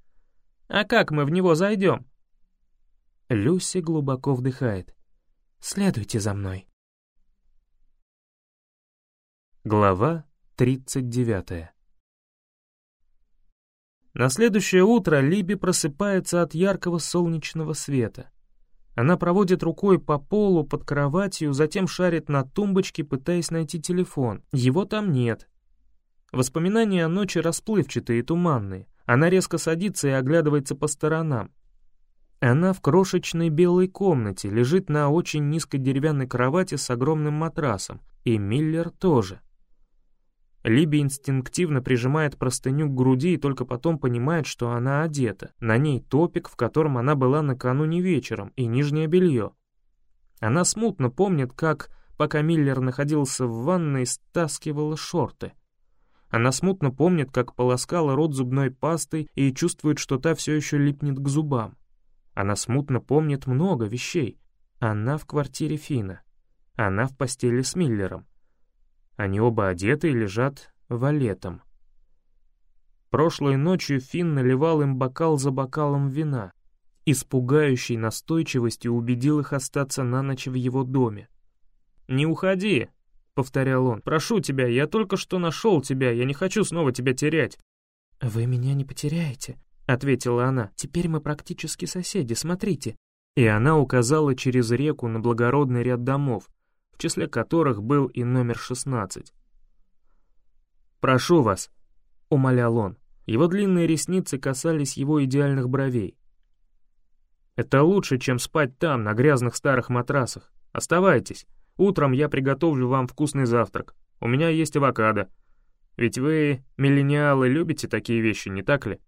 «А как мы в него зайдем?» Люси глубоко вдыхает. «Следуйте за мной». Глава 39 На следующее утро Либи просыпается от яркого солнечного света. Она проводит рукой по полу под кроватью, затем шарит на тумбочке, пытаясь найти телефон. Его там нет. Воспоминания о ночи расплывчатые и туманные. Она резко садится и оглядывается по сторонам. Она в крошечной белой комнате, лежит на очень низкой деревянной кровати с огромным матрасом, и Миллер тоже. Либи инстинктивно прижимает простыню к груди и только потом понимает, что она одета. На ней топик, в котором она была накануне вечером, и нижнее белье. Она смутно помнит, как, пока Миллер находился в ванной, стаскивала шорты. Она смутно помнит, как полоскала рот зубной пастой и чувствует, что та все еще липнет к зубам. Она смутно помнит много вещей. Она в квартире Фина. Она в постели с Миллером. Они оба одеты и лежат валетом. Прошлой ночью Финн наливал им бокал за бокалом вина. Испугающей настойчивостью убедил их остаться на ночь в его доме. «Не уходи», — повторял он. «Прошу тебя, я только что нашел тебя, я не хочу снова тебя терять». «Вы меня не потеряете», — ответила она. «Теперь мы практически соседи, смотрите». И она указала через реку на благородный ряд домов, в числе которых был и номер 16. «Прошу вас», — умолял он. Его длинные ресницы касались его идеальных бровей. «Это лучше, чем спать там, на грязных старых матрасах. Оставайтесь. Утром я приготовлю вам вкусный завтрак. У меня есть авокадо. Ведь вы, миллениалы, любите такие вещи, не так ли?»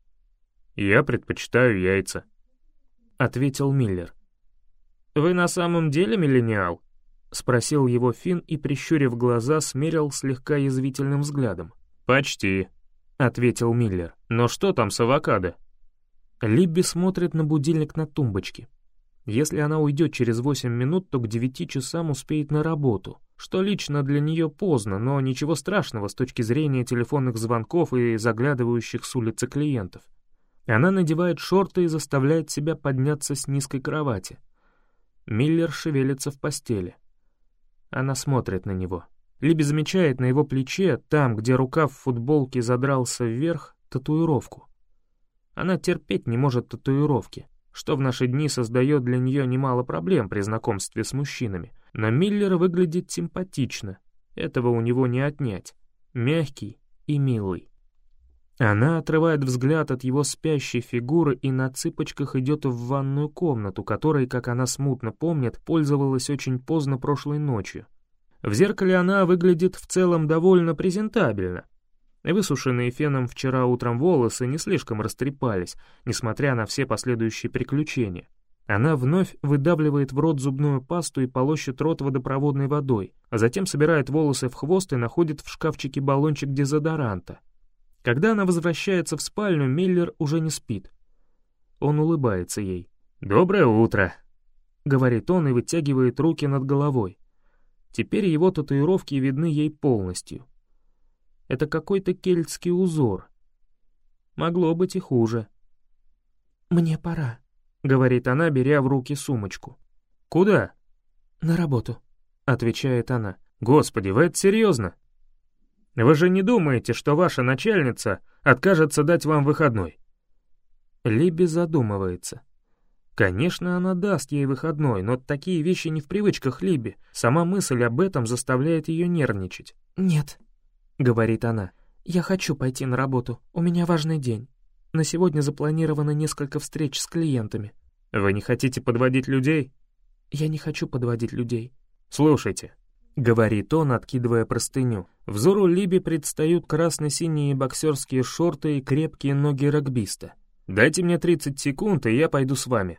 «Я предпочитаю яйца», — ответил Миллер. «Вы на самом деле миллениал?» — спросил его Финн и, прищурив глаза, смерил слегка язвительным взглядом. «Почти», — ответил Миллер. «Но что там с авокадо?» Либби смотрит на будильник на тумбочке. Если она уйдет через восемь минут, то к девяти часам успеет на работу, что лично для нее поздно, но ничего страшного с точки зрения телефонных звонков и заглядывающих с улицы клиентов. Она надевает шорты и заставляет себя подняться с низкой кровати. Миллер шевелится в постели. Она смотрит на него. Либи замечает на его плече, там, где рукав в футболке задрался вверх, татуировку. Она терпеть не может татуировки, что в наши дни создает для нее немало проблем при знакомстве с мужчинами. Но Миллер выглядит симпатично, этого у него не отнять. Мягкий и милый. Она отрывает взгляд от его спящей фигуры и на цыпочках идет в ванную комнату, которой, как она смутно помнит, пользовалась очень поздно прошлой ночью. В зеркале она выглядит в целом довольно презентабельно. Высушенные феном вчера утром волосы не слишком растрепались, несмотря на все последующие приключения. Она вновь выдавливает в рот зубную пасту и полощет рот водопроводной водой, а затем собирает волосы в хвост и находит в шкафчике баллончик дезодоранта. Когда она возвращается в спальню, Миллер уже не спит. Он улыбается ей. «Доброе утро», — говорит он и вытягивает руки над головой. Теперь его татуировки видны ей полностью. Это какой-то кельтский узор. Могло быть и хуже. «Мне пора», — говорит она, беря в руки сумочку. «Куда?» «На работу», — отвечает она. «Господи, вы это серьезно?» Вы же не думаете, что ваша начальница откажется дать вам выходной?» Либи задумывается. Конечно, она даст ей выходной, но такие вещи не в привычках Либи. Сама мысль об этом заставляет ее нервничать. «Нет», — говорит она, — «я хочу пойти на работу, у меня важный день. На сегодня запланировано несколько встреч с клиентами». «Вы не хотите подводить людей?» «Я не хочу подводить людей». «Слушайте, — говорит он, откидывая простыню. Взору Либи предстают красно-синие боксерские шорты и крепкие ноги регбиста. «Дайте мне 30 секунд, и я пойду с вами».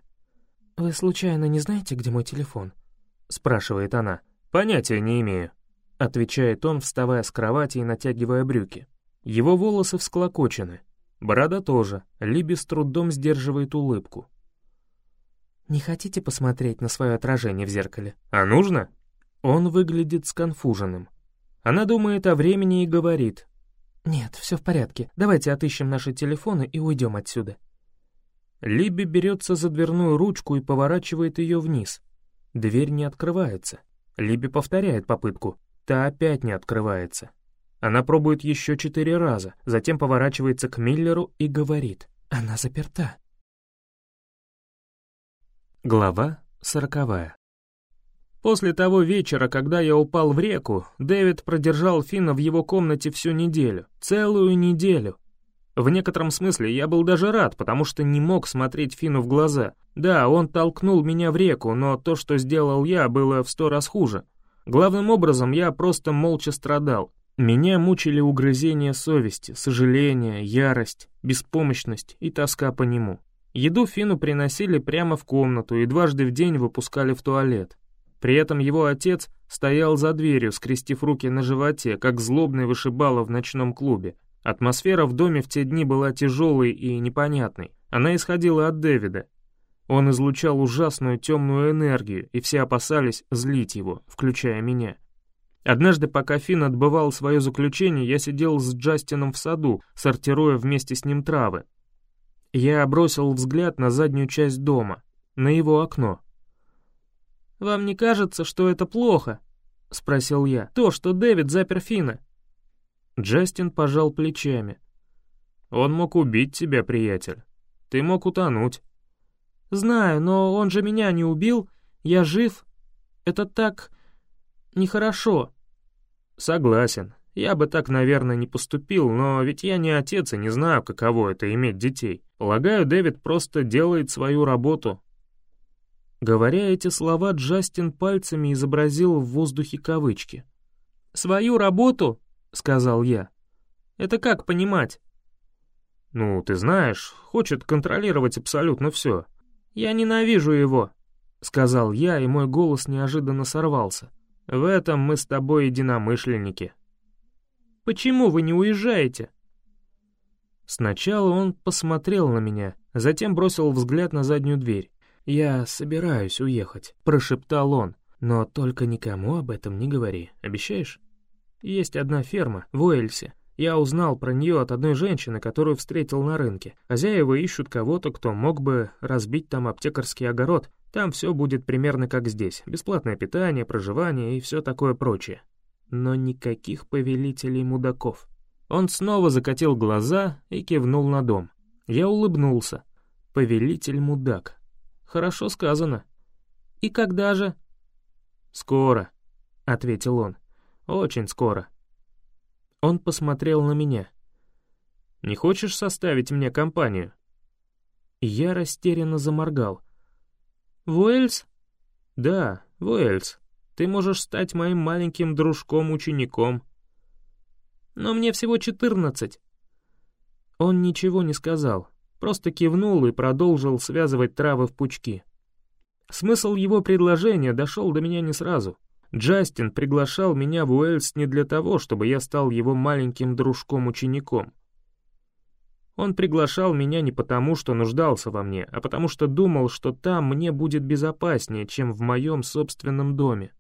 «Вы случайно не знаете, где мой телефон?» — спрашивает она. «Понятия не имею», — отвечает он, вставая с кровати и натягивая брюки. Его волосы всклокочены. Борода тоже. Либи с трудом сдерживает улыбку. «Не хотите посмотреть на свое отражение в зеркале?» «А нужно?» Он выглядит сконфуженным. Она думает о времени и говорит. «Нет, все в порядке. Давайте отыщем наши телефоны и уйдем отсюда». Либи берется за дверную ручку и поворачивает ее вниз. Дверь не открывается. Либи повторяет попытку. Та опять не открывается. Она пробует еще четыре раза, затем поворачивается к Миллеру и говорит «Она заперта». Глава сороковая После того вечера, когда я упал в реку, Дэвид продержал Фина в его комнате всю неделю, целую неделю. В некотором смысле я был даже рад, потому что не мог смотреть Фину в глаза. Да, он толкнул меня в реку, но то, что сделал я, было в сто раз хуже. Главным образом, я просто молча страдал. Меня мучили угрызения совести, сожаление, ярость, беспомощность и тоска по нему. Еду Фину приносили прямо в комнату и дважды в день выпускали в туалет. При этом его отец стоял за дверью, скрестив руки на животе, как злобный вышибала в ночном клубе. Атмосфера в доме в те дни была тяжелой и непонятной. Она исходила от Дэвида. Он излучал ужасную темную энергию, и все опасались злить его, включая меня. Однажды, пока Финн отбывал свое заключение, я сидел с Джастином в саду, сортируя вместе с ним травы. Я бросил взгляд на заднюю часть дома, на его окно. «Вам не кажется, что это плохо?» — спросил я. «То, что Дэвид запер Фина. Джастин пожал плечами. «Он мог убить тебя, приятель. Ты мог утонуть». «Знаю, но он же меня не убил. Я жив. Это так... нехорошо». «Согласен. Я бы так, наверное, не поступил, но ведь я не отец и не знаю, каково это иметь детей. Полагаю, Дэвид просто делает свою работу». Говоря эти слова, Джастин пальцами изобразил в воздухе кавычки. «Свою работу?» — сказал я. «Это как понимать?» «Ну, ты знаешь, хочет контролировать абсолютно все». «Я ненавижу его», — сказал я, и мой голос неожиданно сорвался. В этом мы с тобой единомышленники. Почему вы не уезжаете? Сначала он посмотрел на меня, затем бросил взгляд на заднюю дверь. «Я собираюсь уехать», — прошептал он. «Но только никому об этом не говори, обещаешь?» «Есть одна ферма в Уэльсе. Я узнал про нее от одной женщины, которую встретил на рынке. Хозяева ищут кого-то, кто мог бы разбить там аптекарский огород, там все будет примерно как здесь. Бесплатное питание, проживание и все такое прочее. Но никаких повелителей мудаков. Он снова закатил глаза и кивнул на дом. Я улыбнулся. Повелитель мудак. Хорошо сказано. И когда же? Скоро, ответил он. Очень скоро. Он посмотрел на меня. «Не хочешь составить мне компанию?» Я растерянно заморгал. В Уэльс? Да, в Уэльс. Ты можешь стать моим маленьким дружком-учеником. Но мне всего четырнадцать. Он ничего не сказал, просто кивнул и продолжил связывать травы в пучки. Смысл его предложения дошел до меня не сразу. Джастин приглашал меня в Уэльс не для того, чтобы я стал его маленьким дружком-учеником. Он приглашал меня не потому, что нуждался во мне, а потому что думал, что там мне будет безопаснее, чем в моем собственном доме.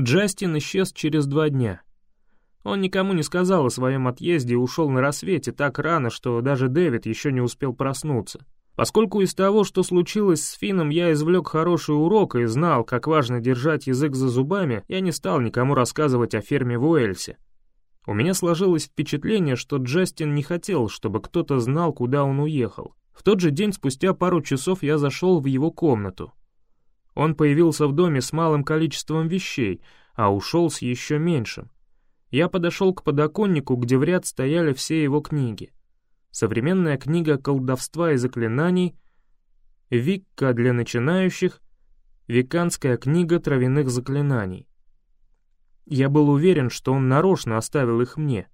Джастин исчез через два дня. Он никому не сказал о своем отъезде и ушел на рассвете так рано, что даже Дэвид еще не успел проснуться. Поскольку из того, что случилось с Фином, я извлек хороший урок и знал, как важно держать язык за зубами, я не стал никому рассказывать о ферме в Уэльсе. У меня сложилось впечатление, что Джастин не хотел, чтобы кто-то знал, куда он уехал. В тот же день, спустя пару часов, я зашел в его комнату. Он появился в доме с малым количеством вещей, а ушел с еще меньшим. Я подошел к подоконнику, где в ряд стояли все его книги. Современная книга колдовства и заклинаний, Викка для начинающих, Виканская книга травяных заклинаний. Я был уверен, что он нарочно оставил их мне.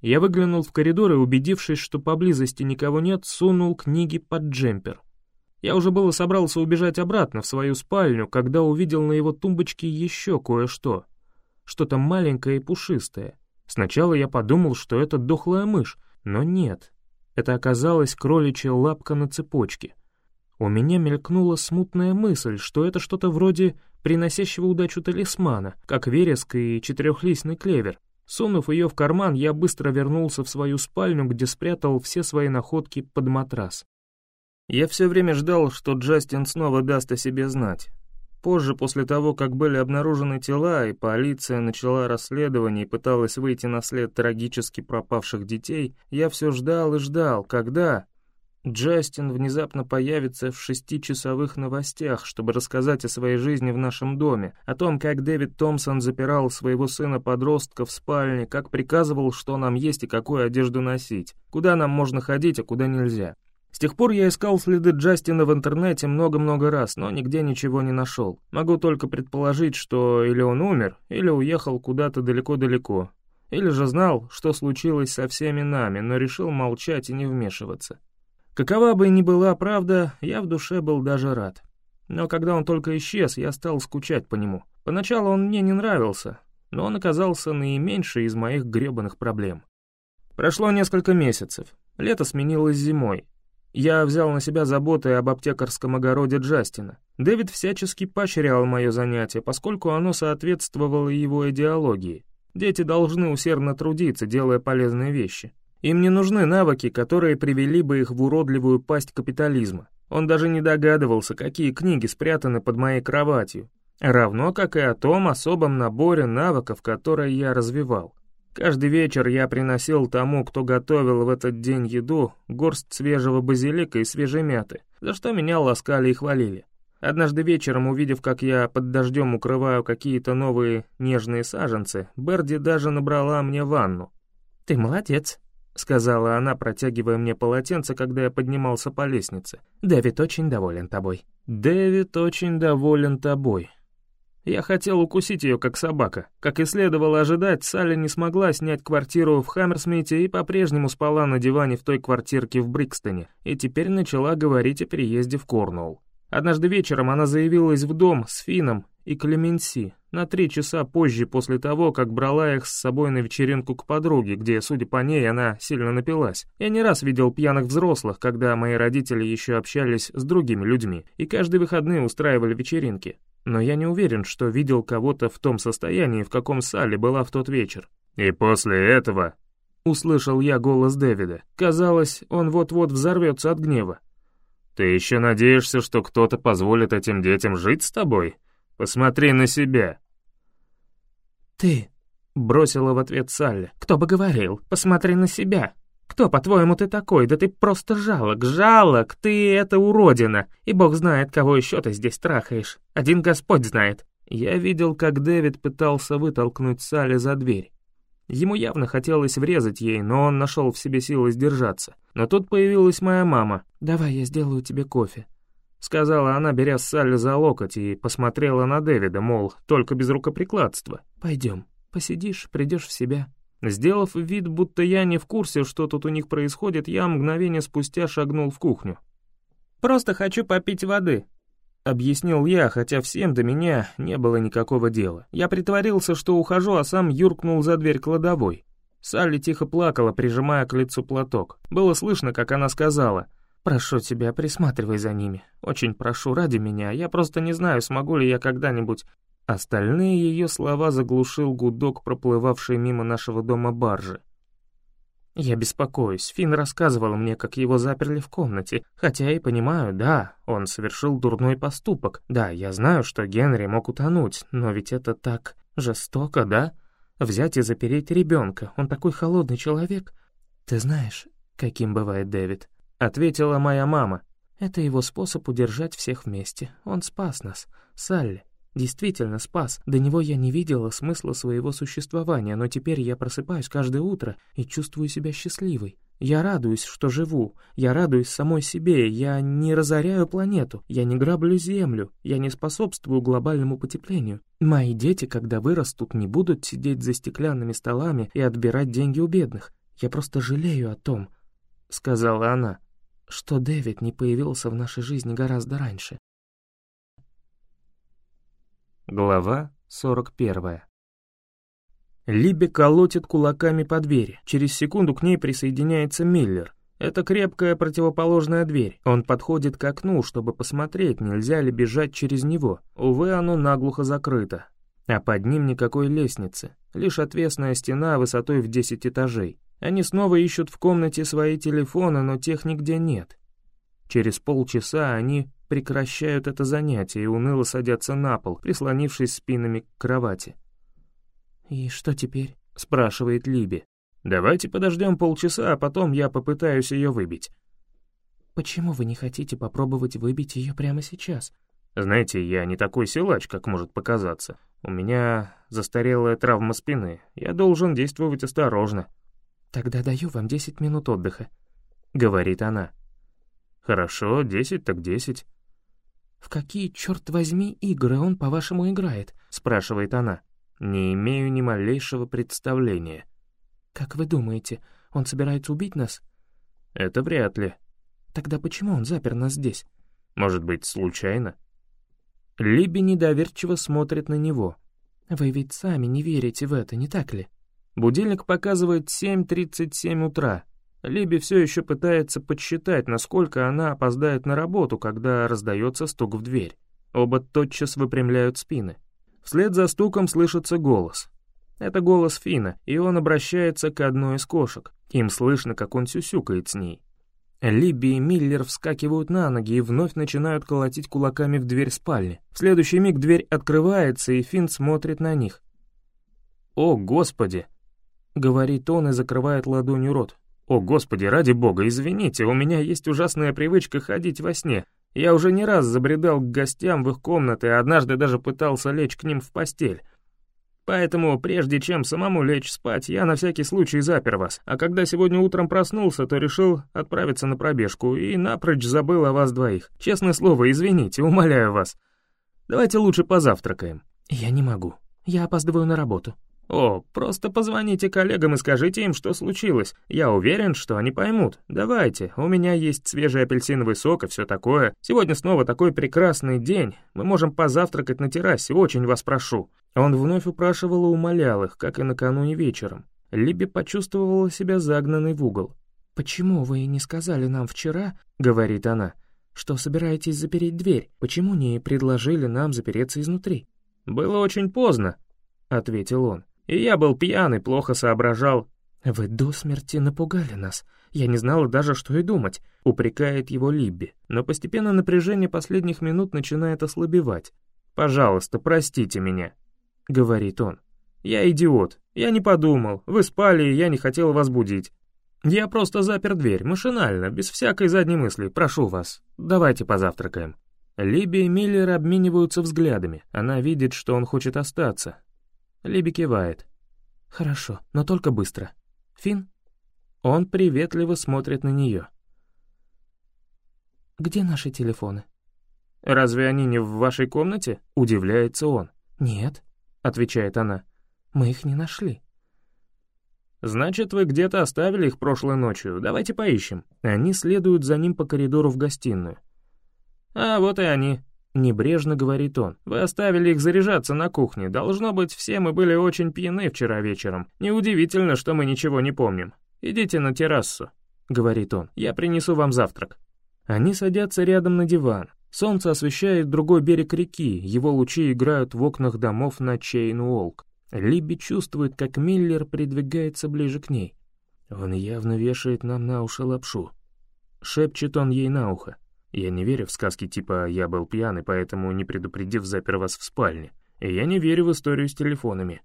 Я выглянул в коридор и, убедившись, что поблизости никого нет, сунул книги под джемпер. Я уже было собрался убежать обратно в свою спальню, когда увидел на его тумбочке еще кое-что. Что-то маленькое и пушистое. Сначала я подумал, что это дохлая мышь, но нет. Это оказалась кроличья лапка на цепочке. У меня мелькнула смутная мысль, что это что-то вроде приносящего удачу талисмана, как вереск и четырехлистный клевер. Сунув ее в карман, я быстро вернулся в свою спальню, где спрятал все свои находки под матрас. Я все время ждал, что Джастин снова даст о себе знать. Позже, после того, как были обнаружены тела, и полиция начала расследование и пыталась выйти на след трагически пропавших детей, я все ждал и ждал, когда... Джастин внезапно появится в шестичасовых новостях, чтобы рассказать о своей жизни в нашем доме, о том, как Дэвид Томпсон запирал своего сына-подростка в спальне, как приказывал, что нам есть и какую одежду носить, куда нам можно ходить, а куда нельзя. С тех пор я искал следы Джастина в интернете много-много раз, но нигде ничего не нашел. Могу только предположить, что или он умер, или уехал куда-то далеко-далеко, или же знал, что случилось со всеми нами, но решил молчать и не вмешиваться. Какова бы ни была правда, я в душе был даже рад. Но когда он только исчез, я стал скучать по нему. Поначалу он мне не нравился, но он оказался наименьшей из моих гребаных проблем. Прошло несколько месяцев. Лето сменилось зимой, я взял на себя заботы об аптекарском огороде Джастина. Дэвид всячески поощрял мое занятие, поскольку оно соответствовало его идеологии. Дети должны усердно трудиться, делая полезные вещи. Им не нужны навыки, которые привели бы их в уродливую пасть капитализма. Он даже не догадывался, какие книги спрятаны под моей кроватью, равно как и о том особом наборе навыков, которые я развивал. Каждый вечер я приносил тому, кто готовил в этот день еду, горсть свежего базилика и свежей мяты, за что меня ласкали и хвалили. Однажды вечером, увидев, как я под дождем укрываю какие-то новые нежные саженцы, Берди даже набрала мне ванну. «Ты молодец», — сказала она, протягивая мне полотенце, когда я поднимался по лестнице. «Дэвид очень доволен тобой». «Дэвид очень доволен тобой», я хотел укусить ее, как собака. Как и следовало ожидать, Салли не смогла снять квартиру в Хаммерсмите и по-прежнему спала на диване в той квартирке в Брикстоне, и теперь начала говорить о переезде в Корнуолл. Однажды вечером она заявилась в дом с Фином и Клеменси на три часа позже после того, как брала их с собой на вечеринку к подруге, где, судя по ней, она сильно напилась. Я не раз видел пьяных взрослых, когда мои родители еще общались с другими людьми, и каждые выходные устраивали вечеринки но я не уверен, что видел кого-то в том состоянии, в каком Салли была в тот вечер. «И после этого...» Услышал я голос Дэвида. Казалось, он вот-вот взорвется от гнева. «Ты еще надеешься, что кто-то позволит этим детям жить с тобой? Посмотри на себя!» «Ты...» — бросила в ответ Салли. «Кто бы говорил? Посмотри на себя!» Кто, по-твоему, ты такой? Да ты просто жалок, жалок, ты это уродина. И бог знает, кого еще ты здесь трахаешь. Один Господь знает. Я видел, как Дэвид пытался вытолкнуть Салли за дверь. Ему явно хотелось врезать ей, но он нашел в себе силы сдержаться. Но тут появилась моя мама. «Давай я сделаю тебе кофе», — сказала она, беря Салли за локоть, и посмотрела на Дэвида, мол, только без рукоприкладства. «Пойдем, посидишь, придешь в себя». Сделав вид, будто я не в курсе, что тут у них происходит, я мгновение спустя шагнул в кухню. «Просто хочу попить воды», — объяснил я, хотя всем до меня не было никакого дела. Я притворился, что ухожу, а сам юркнул за дверь кладовой. Салли тихо плакала, прижимая к лицу платок. Было слышно, как она сказала, «Прошу тебя, присматривай за ними. Очень прошу, ради меня. Я просто не знаю, смогу ли я когда-нибудь Остальные ее слова заглушил гудок, проплывавший мимо нашего дома баржи. Я беспокоюсь. Финн рассказывал мне, как его заперли в комнате. Хотя и понимаю, да, он совершил дурной поступок. Да, я знаю, что Генри мог утонуть, но ведь это так жестоко, да? Взять и запереть ребенка. Он такой холодный человек. Ты знаешь, каким бывает Дэвид? Ответила моя мама. Это его способ удержать всех вместе. Он спас нас. Салли. Действительно спас. До него я не видела смысла своего существования, но теперь я просыпаюсь каждое утро и чувствую себя счастливой. Я радуюсь, что живу, я радуюсь самой себе, я не разоряю планету, я не граблю Землю, я не способствую глобальному потеплению. Мои дети, когда вырастут, не будут сидеть за стеклянными столами и отбирать деньги у бедных. Я просто жалею о том, — сказала она, — что Дэвид не появился в нашей жизни гораздо раньше. Глава 41. Либи колотит кулаками по двери. Через секунду к ней присоединяется Миллер. Это крепкая противоположная дверь. Он подходит к окну, чтобы посмотреть, нельзя ли бежать через него. Увы, оно наглухо закрыто. А под ним никакой лестницы. Лишь отвесная стена высотой в 10 этажей. Они снова ищут в комнате свои телефоны, но тех нигде нет. Через полчаса они прекращают это занятие и уныло садятся на пол, прислонившись спинами к кровати. «И что теперь?» — спрашивает Либи. «Давайте подождем полчаса, а потом я попытаюсь ее выбить». «Почему вы не хотите попробовать выбить ее прямо сейчас?» «Знаете, я не такой силач, как может показаться. У меня застарелая травма спины. Я должен действовать осторожно». «Тогда даю вам десять минут отдыха», — говорит она. «Хорошо, десять так десять». «В какие, черт возьми, игры он, по-вашему, играет?» — спрашивает она. «Не имею ни малейшего представления». «Как вы думаете, он собирается убить нас?» «Это вряд ли». «Тогда почему он запер нас здесь?» «Может быть, случайно?» Либи недоверчиво смотрит на него. «Вы ведь сами не верите в это, не так ли?» Будильник показывает 7.37 утра. Либи все еще пытается подсчитать, насколько она опоздает на работу, когда раздается стук в дверь. Оба тотчас выпрямляют спины. Вслед за стуком слышится голос. Это голос Фина, и он обращается к одной из кошек. Им слышно, как он сюсюкает с ней. Либби и Миллер вскакивают на ноги и вновь начинают колотить кулаками в дверь спальни. В следующий миг дверь открывается, и Фин смотрит на них. «О, Господи!» Говорит он и закрывает ладонью рот. «О, Господи, ради бога, извините, у меня есть ужасная привычка ходить во сне. Я уже не раз забредал к гостям в их комнаты, а однажды даже пытался лечь к ним в постель. Поэтому, прежде чем самому лечь спать, я на всякий случай запер вас, а когда сегодня утром проснулся, то решил отправиться на пробежку и напрочь забыл о вас двоих. Честное слово, извините, умоляю вас. Давайте лучше позавтракаем». «Я не могу. Я опаздываю на работу», «О, просто позвоните коллегам и скажите им, что случилось. Я уверен, что они поймут. Давайте, у меня есть свежий апельсиновый сок и все такое. Сегодня снова такой прекрасный день. Мы можем позавтракать на террасе, очень вас прошу». Он вновь упрашивал и умолял их, как и накануне вечером. Либи почувствовала себя загнанной в угол. «Почему вы не сказали нам вчера, — говорит она, — что собираетесь запереть дверь? Почему не предложили нам запереться изнутри?» «Было очень поздно», — ответил он. И я был пьян и плохо соображал. «Вы до смерти напугали нас. Я не знала даже, что и думать», — упрекает его Либби. Но постепенно напряжение последних минут начинает ослабевать. «Пожалуйста, простите меня», — говорит он. «Я идиот. Я не подумал. Вы спали, и я не хотел вас будить. Я просто запер дверь, машинально, без всякой задней мысли. Прошу вас, давайте позавтракаем». Либи и Миллер обмениваются взглядами. Она видит, что он хочет остаться, Либи кивает. «Хорошо, но только быстро. Фин?» Он приветливо смотрит на нее. «Где наши телефоны?» «Разве они не в вашей комнате?» — удивляется он. «Нет», — отвечает она. «Мы их не нашли». «Значит, вы где-то оставили их прошлой ночью. Давайте поищем». Они следуют за ним по коридору в гостиную. «А, вот и они», Небрежно говорит он. «Вы оставили их заряжаться на кухне. Должно быть, все мы были очень пьяны вчера вечером. Неудивительно, что мы ничего не помним. Идите на террасу», — говорит он. «Я принесу вам завтрак». Они садятся рядом на диван. Солнце освещает другой берег реки, его лучи играют в окнах домов на Чейн-Уолк. Либби чувствует, как Миллер придвигается ближе к ней. «Он явно вешает нам на уши лапшу», — шепчет он ей на ухо. Я не верю в сказки типа «я был пьяный, поэтому, не предупредив, запер вас в спальне». И я не верю в историю с телефонами.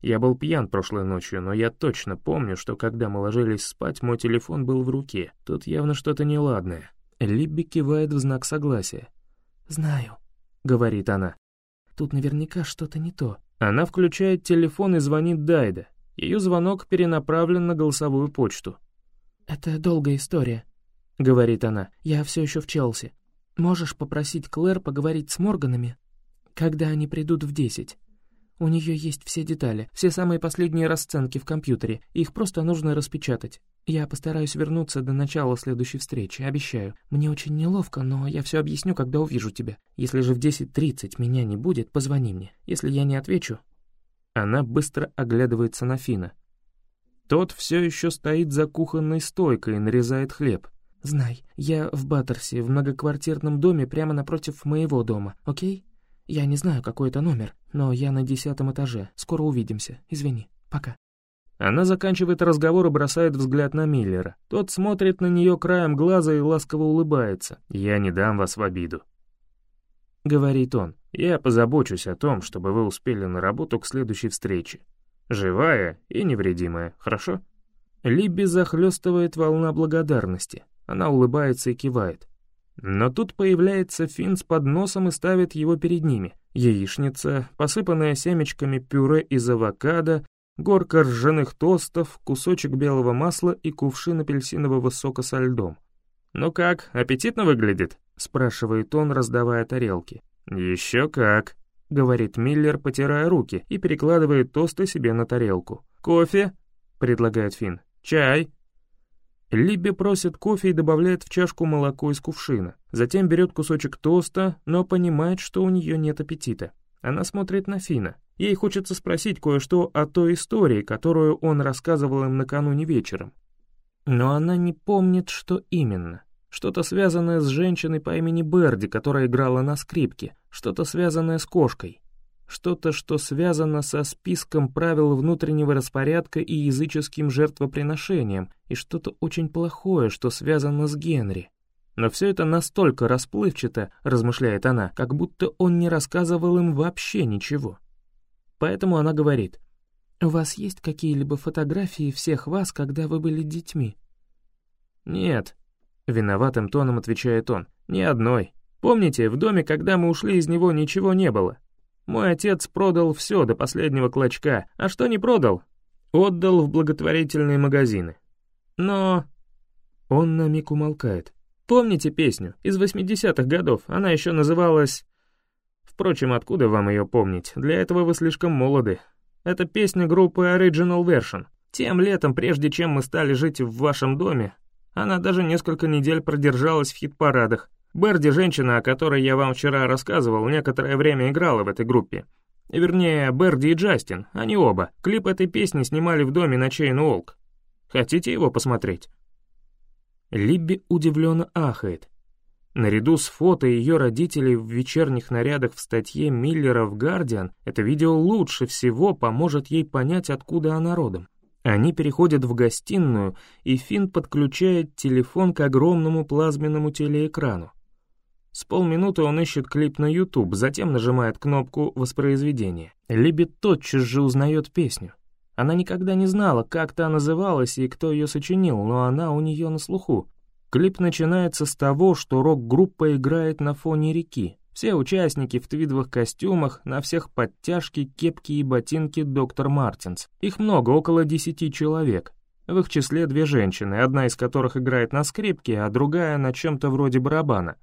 Я был пьян прошлой ночью, но я точно помню, что когда мы ложились спать, мой телефон был в руке. Тут явно что-то неладное. Либби кивает в знак согласия. «Знаю», — говорит она. «Тут наверняка что-то не то». Она включает телефон и звонит Дайда. Ее звонок перенаправлен на голосовую почту. «Это долгая история», — говорит она, — «я все еще в Челси. Можешь попросить Клэр поговорить с Морганами, когда они придут в десять. У нее есть все детали, все самые последние расценки в компьютере, их просто нужно распечатать. Я постараюсь вернуться до начала следующей встречи, обещаю. Мне очень неловко, но я все объясню, когда увижу тебя. Если же в 10.30 меня не будет, позвони мне. Если я не отвечу...» Она быстро оглядывается на Фина. Тот все еще стоит за кухонной стойкой и нарезает хлеб. Знай, я в Баттерсе, в многоквартирном доме прямо напротив моего дома, окей? Я не знаю, какой это номер, но я на десятом этаже. Скоро увидимся. Извини. Пока. Она заканчивает разговор и бросает взгляд на Миллера. Тот смотрит на нее краем глаза и ласково улыбается. «Я не дам вас в обиду», — говорит он. «Я позабочусь о том, чтобы вы успели на работу к следующей встрече. Живая и невредимая, хорошо?» Либби захлестывает волна благодарности. Она улыбается и кивает. Но тут появляется Финн с подносом и ставит его перед ними. Яичница, посыпанная семечками пюре из авокадо, горка ржаных тостов, кусочек белого масла и кувшин апельсинового сока со льдом. «Ну как, аппетитно выглядит?» — спрашивает он, раздавая тарелки. «Еще как», — говорит Миллер, потирая руки, и перекладывает тосты себе на тарелку. «Кофе?» — предлагает Финн. «Чай?» Либби просит кофе и добавляет в чашку молоко из кувшина. Затем берет кусочек тоста, но понимает, что у нее нет аппетита. Она смотрит на Фина. Ей хочется спросить кое-что о той истории, которую он рассказывал им накануне вечером. Но она не помнит, что именно. Что-то связанное с женщиной по имени Берди, которая играла на скрипке. Что-то связанное с кошкой. Что-то, что связано со списком правил внутреннего распорядка и языческим жертвоприношением, и что-то очень плохое, что связано с Генри. Но все это настолько расплывчато, размышляет она, как будто он не рассказывал им вообще ничего. Поэтому она говорит, «У вас есть какие-либо фотографии всех вас, когда вы были детьми?» «Нет», — виноватым тоном отвечает он, «ни одной. Помните, в доме, когда мы ушли из него, ничего не было. Мой отец продал все до последнего клочка, а что не продал, отдал в благотворительные магазины. Но... Он на миг умолкает. Помните песню из 80-х годов? Она еще называлась... Впрочем, откуда вам ее помнить? Для этого вы слишком молоды. Это песня группы Original Version. Тем летом, прежде чем мы стали жить в вашем доме, она даже несколько недель продержалась в хит-парадах. Берди, женщина, о которой я вам вчера рассказывал, некоторое время играла в этой группе. Вернее, Берди и Джастин, они оба. Клип этой песни снимали в доме на Чейн Уолк. Хотите его посмотреть?» Либби удивленно ахает. Наряду с фото ее родителей в вечерних нарядах в статье Миллера в «Гардиан» это видео лучше всего поможет ей понять, откуда она родом. Они переходят в гостиную, и Финн подключает телефон к огромному плазменному телеэкрану. С полминуты он ищет клип на YouTube, затем нажимает кнопку воспроизведения. Либи тотчас же узнает песню. Она никогда не знала, как та называлась и кто ее сочинил, но она у нее на слуху. Клип начинается с того, что рок-группа играет на фоне реки. Все участники в твидовых костюмах, на всех подтяжки, кепки и ботинки доктор Мартинс. Их много, около десяти человек. В их числе две женщины, одна из которых играет на скрипке, а другая на чем-то вроде барабана.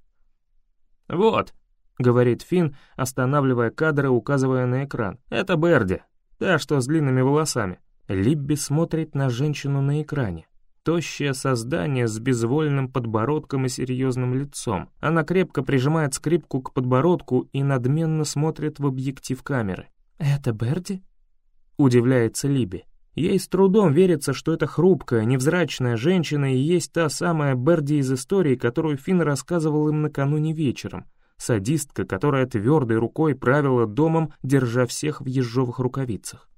«Вот», — говорит Финн, останавливая кадры, указывая на экран. «Это Берди, та, что с длинными волосами». Либби смотрит на женщину на экране. Тощее создание с безвольным подбородком и серьезным лицом. Она крепко прижимает скрипку к подбородку и надменно смотрит в объектив камеры. «Это Берди?» — удивляется Либи. Ей с трудом верится, что эта хрупкая, невзрачная женщина и есть та самая Берди из истории, которую Финн рассказывал им накануне вечером. Садистка, которая твердой рукой правила домом, держа всех в ежовых рукавицах.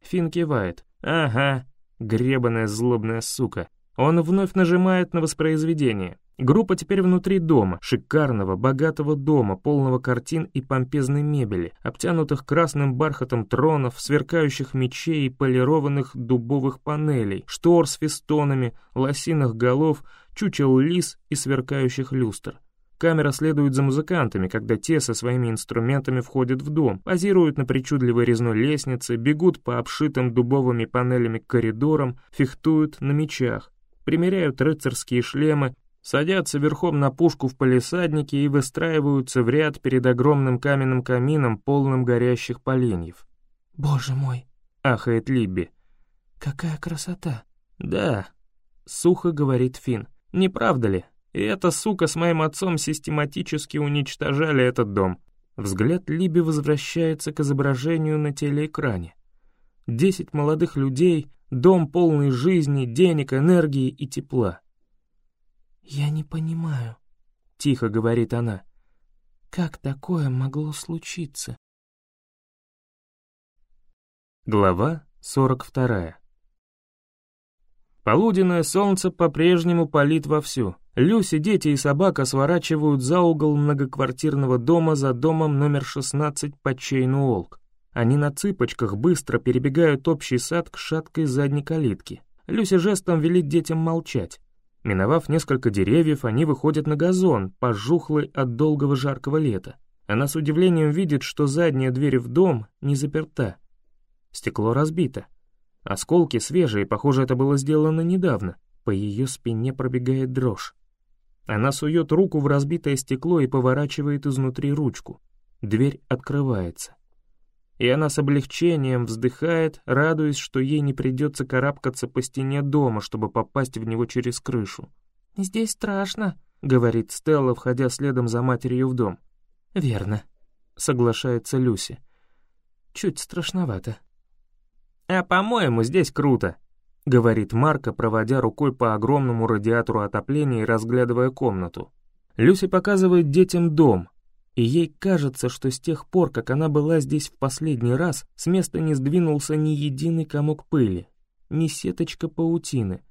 Финн кивает. «Ага, гребаная злобная сука». Он вновь нажимает на воспроизведение. Группа теперь внутри дома, шикарного, богатого дома, полного картин и помпезной мебели, обтянутых красным бархатом тронов, сверкающих мечей и полированных дубовых панелей, штор с фестонами, лосиных голов, чучел лис и сверкающих люстр. Камера следует за музыкантами, когда те со своими инструментами входят в дом, позируют на причудливой резной лестнице, бегут по обшитым дубовыми панелями коридорам, фехтуют на мечах, примеряют рыцарские шлемы садятся верхом на пушку в палисаднике и выстраиваются в ряд перед огромным каменным камином, полным горящих поленьев. «Боже мой!» — ахает Либби. «Какая красота!» «Да», — сухо говорит Финн. «Не правда ли? И эта сука с моим отцом систематически уничтожали этот дом». Взгляд Либи возвращается к изображению на телеэкране. Десять молодых людей, дом полный жизни, денег, энергии и тепла. «Я не понимаю», — тихо говорит она. «Как такое могло случиться?» Глава 42. Полуденное солнце по-прежнему палит вовсю. Люси, дети и собака сворачивают за угол многоквартирного дома за домом номер 16 по Чейну-Олк. Они на цыпочках быстро перебегают общий сад к шаткой задней калитке. Люси жестом велит детям молчать. Миновав несколько деревьев, они выходят на газон, пожухлый от долгого жаркого лета. Она с удивлением видит, что задняя дверь в дом не заперта. Стекло разбито. Осколки свежие, похоже, это было сделано недавно. По ее спине пробегает дрожь. Она сует руку в разбитое стекло и поворачивает изнутри ручку. Дверь открывается и она с облегчением вздыхает, радуясь, что ей не придется карабкаться по стене дома, чтобы попасть в него через крышу. «Здесь страшно», — говорит Стелла, входя следом за матерью в дом. «Верно», — соглашается Люси. «Чуть страшновато». «А по-моему, здесь круто», — говорит Марка, проводя рукой по огромному радиатору отопления и разглядывая комнату. Люси показывает детям дом, и ей кажется, что с тех пор, как она была здесь в последний раз, с места не сдвинулся ни единый комок пыли, ни сеточка паутины.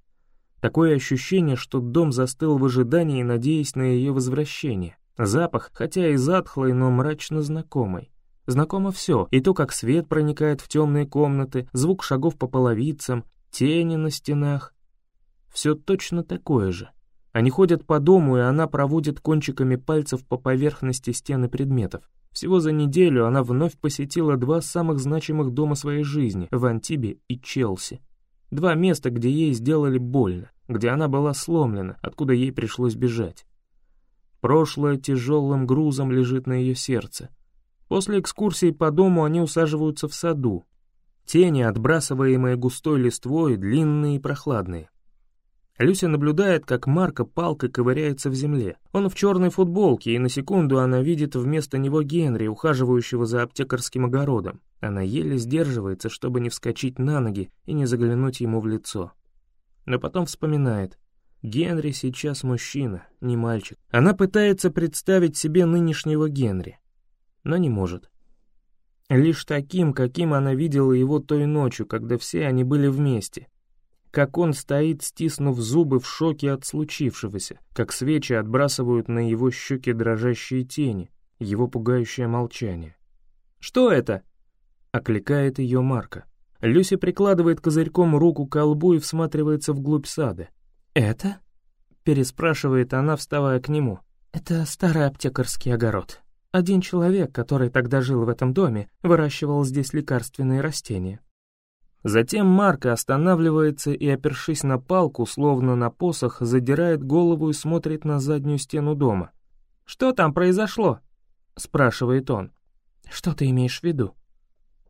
Такое ощущение, что дом застыл в ожидании, надеясь на ее возвращение. Запах, хотя и затхлый, но мрачно знакомый. Знакомо все, и то, как свет проникает в темные комнаты, звук шагов по половицам, тени на стенах. Все точно такое же. Они ходят по дому, и она проводит кончиками пальцев по поверхности стены предметов. Всего за неделю она вновь посетила два самых значимых дома своей жизни — в Антибе и Челси. Два места, где ей сделали больно, где она была сломлена, откуда ей пришлось бежать. Прошлое тяжелым грузом лежит на ее сердце. После экскурсии по дому они усаживаются в саду. Тени, отбрасываемые густой листвой, длинные и прохладные. Люся наблюдает, как Марко палкой ковыряется в земле. Он в черной футболке, и на секунду она видит вместо него Генри, ухаживающего за аптекарским огородом. Она еле сдерживается, чтобы не вскочить на ноги и не заглянуть ему в лицо. Но потом вспоминает. Генри сейчас мужчина, не мальчик. Она пытается представить себе нынешнего Генри, но не может. Лишь таким, каким она видела его той ночью, когда все они были вместе, как он стоит, стиснув зубы в шоке от случившегося, как свечи отбрасывают на его щеки дрожащие тени, его пугающее молчание. «Что это?» — окликает ее Марка. Люси прикладывает козырьком руку к колбу и всматривается вглубь сада. «Это?» — переспрашивает она, вставая к нему. «Это старый аптекарский огород. Один человек, который тогда жил в этом доме, выращивал здесь лекарственные растения. Затем Марка останавливается и, опершись на палку, словно на посох, задирает голову и смотрит на заднюю стену дома. «Что там произошло?» — спрашивает он. «Что ты имеешь в виду?»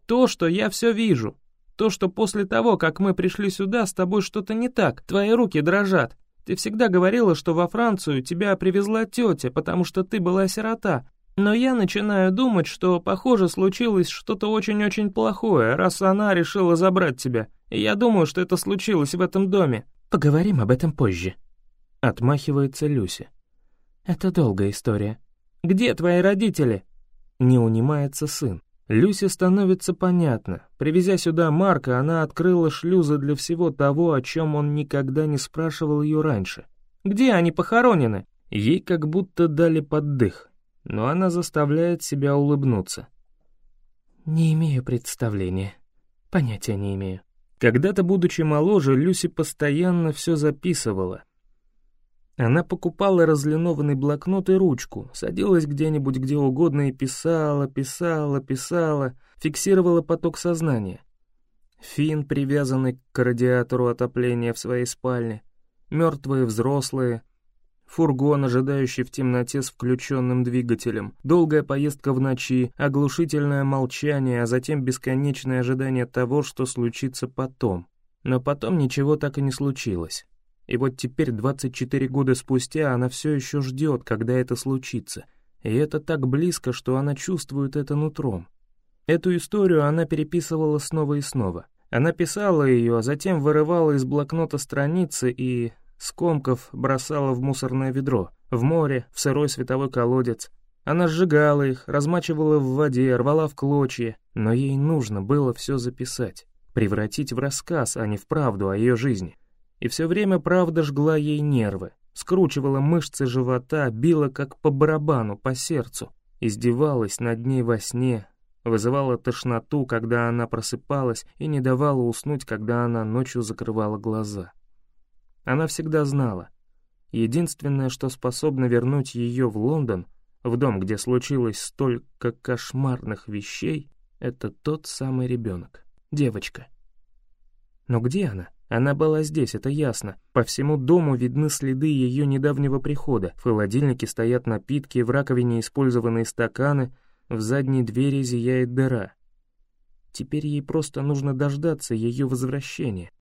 «То, что я все вижу. То, что после того, как мы пришли сюда, с тобой что-то не так, твои руки дрожат. Ты всегда говорила, что во Францию тебя привезла тетя, потому что ты была сирота, но я начинаю думать, что, похоже, случилось что-то очень-очень плохое, раз она решила забрать тебя. И я думаю, что это случилось в этом доме. Поговорим об этом позже. Отмахивается Люси. Это долгая история. Где твои родители? Не унимается сын. Люси становится понятно. Привезя сюда Марка, она открыла шлюзы для всего того, о чем он никогда не спрашивал ее раньше. Где они похоронены? Ей как будто дали поддых но она заставляет себя улыбнуться. «Не имею представления. Понятия не имею». Когда-то, будучи моложе, Люси постоянно все записывала. Она покупала разлинованный блокнот и ручку, садилась где-нибудь где угодно и писала, писала, писала, фиксировала поток сознания. Фин, привязанный к радиатору отопления в своей спальне, мертвые взрослые, Фургон, ожидающий в темноте с включенным двигателем, долгая поездка в ночи, оглушительное молчание, а затем бесконечное ожидание того, что случится потом. Но потом ничего так и не случилось. И вот теперь, 24 года спустя, она все еще ждет, когда это случится. И это так близко, что она чувствует это нутром. Эту историю она переписывала снова и снова. Она писала ее, а затем вырывала из блокнота страницы и скомков бросала в мусорное ведро, в море, в сырой световой колодец. Она сжигала их, размачивала в воде, рвала в клочья, но ей нужно было все записать, превратить в рассказ, а не в правду о ее жизни. И все время правда жгла ей нервы, скручивала мышцы живота, била как по барабану, по сердцу, издевалась над ней во сне, вызывала тошноту, когда она просыпалась, и не давала уснуть, когда она ночью закрывала глаза. Она всегда знала. Единственное, что способно вернуть ее в Лондон, в дом, где случилось столько кошмарных вещей, это тот самый ребенок, девочка. Но где она? Она была здесь, это ясно. По всему дому видны следы ее недавнего прихода. В холодильнике стоят напитки, в раковине использованные стаканы, в задней двери зияет дыра. Теперь ей просто нужно дождаться ее возвращения.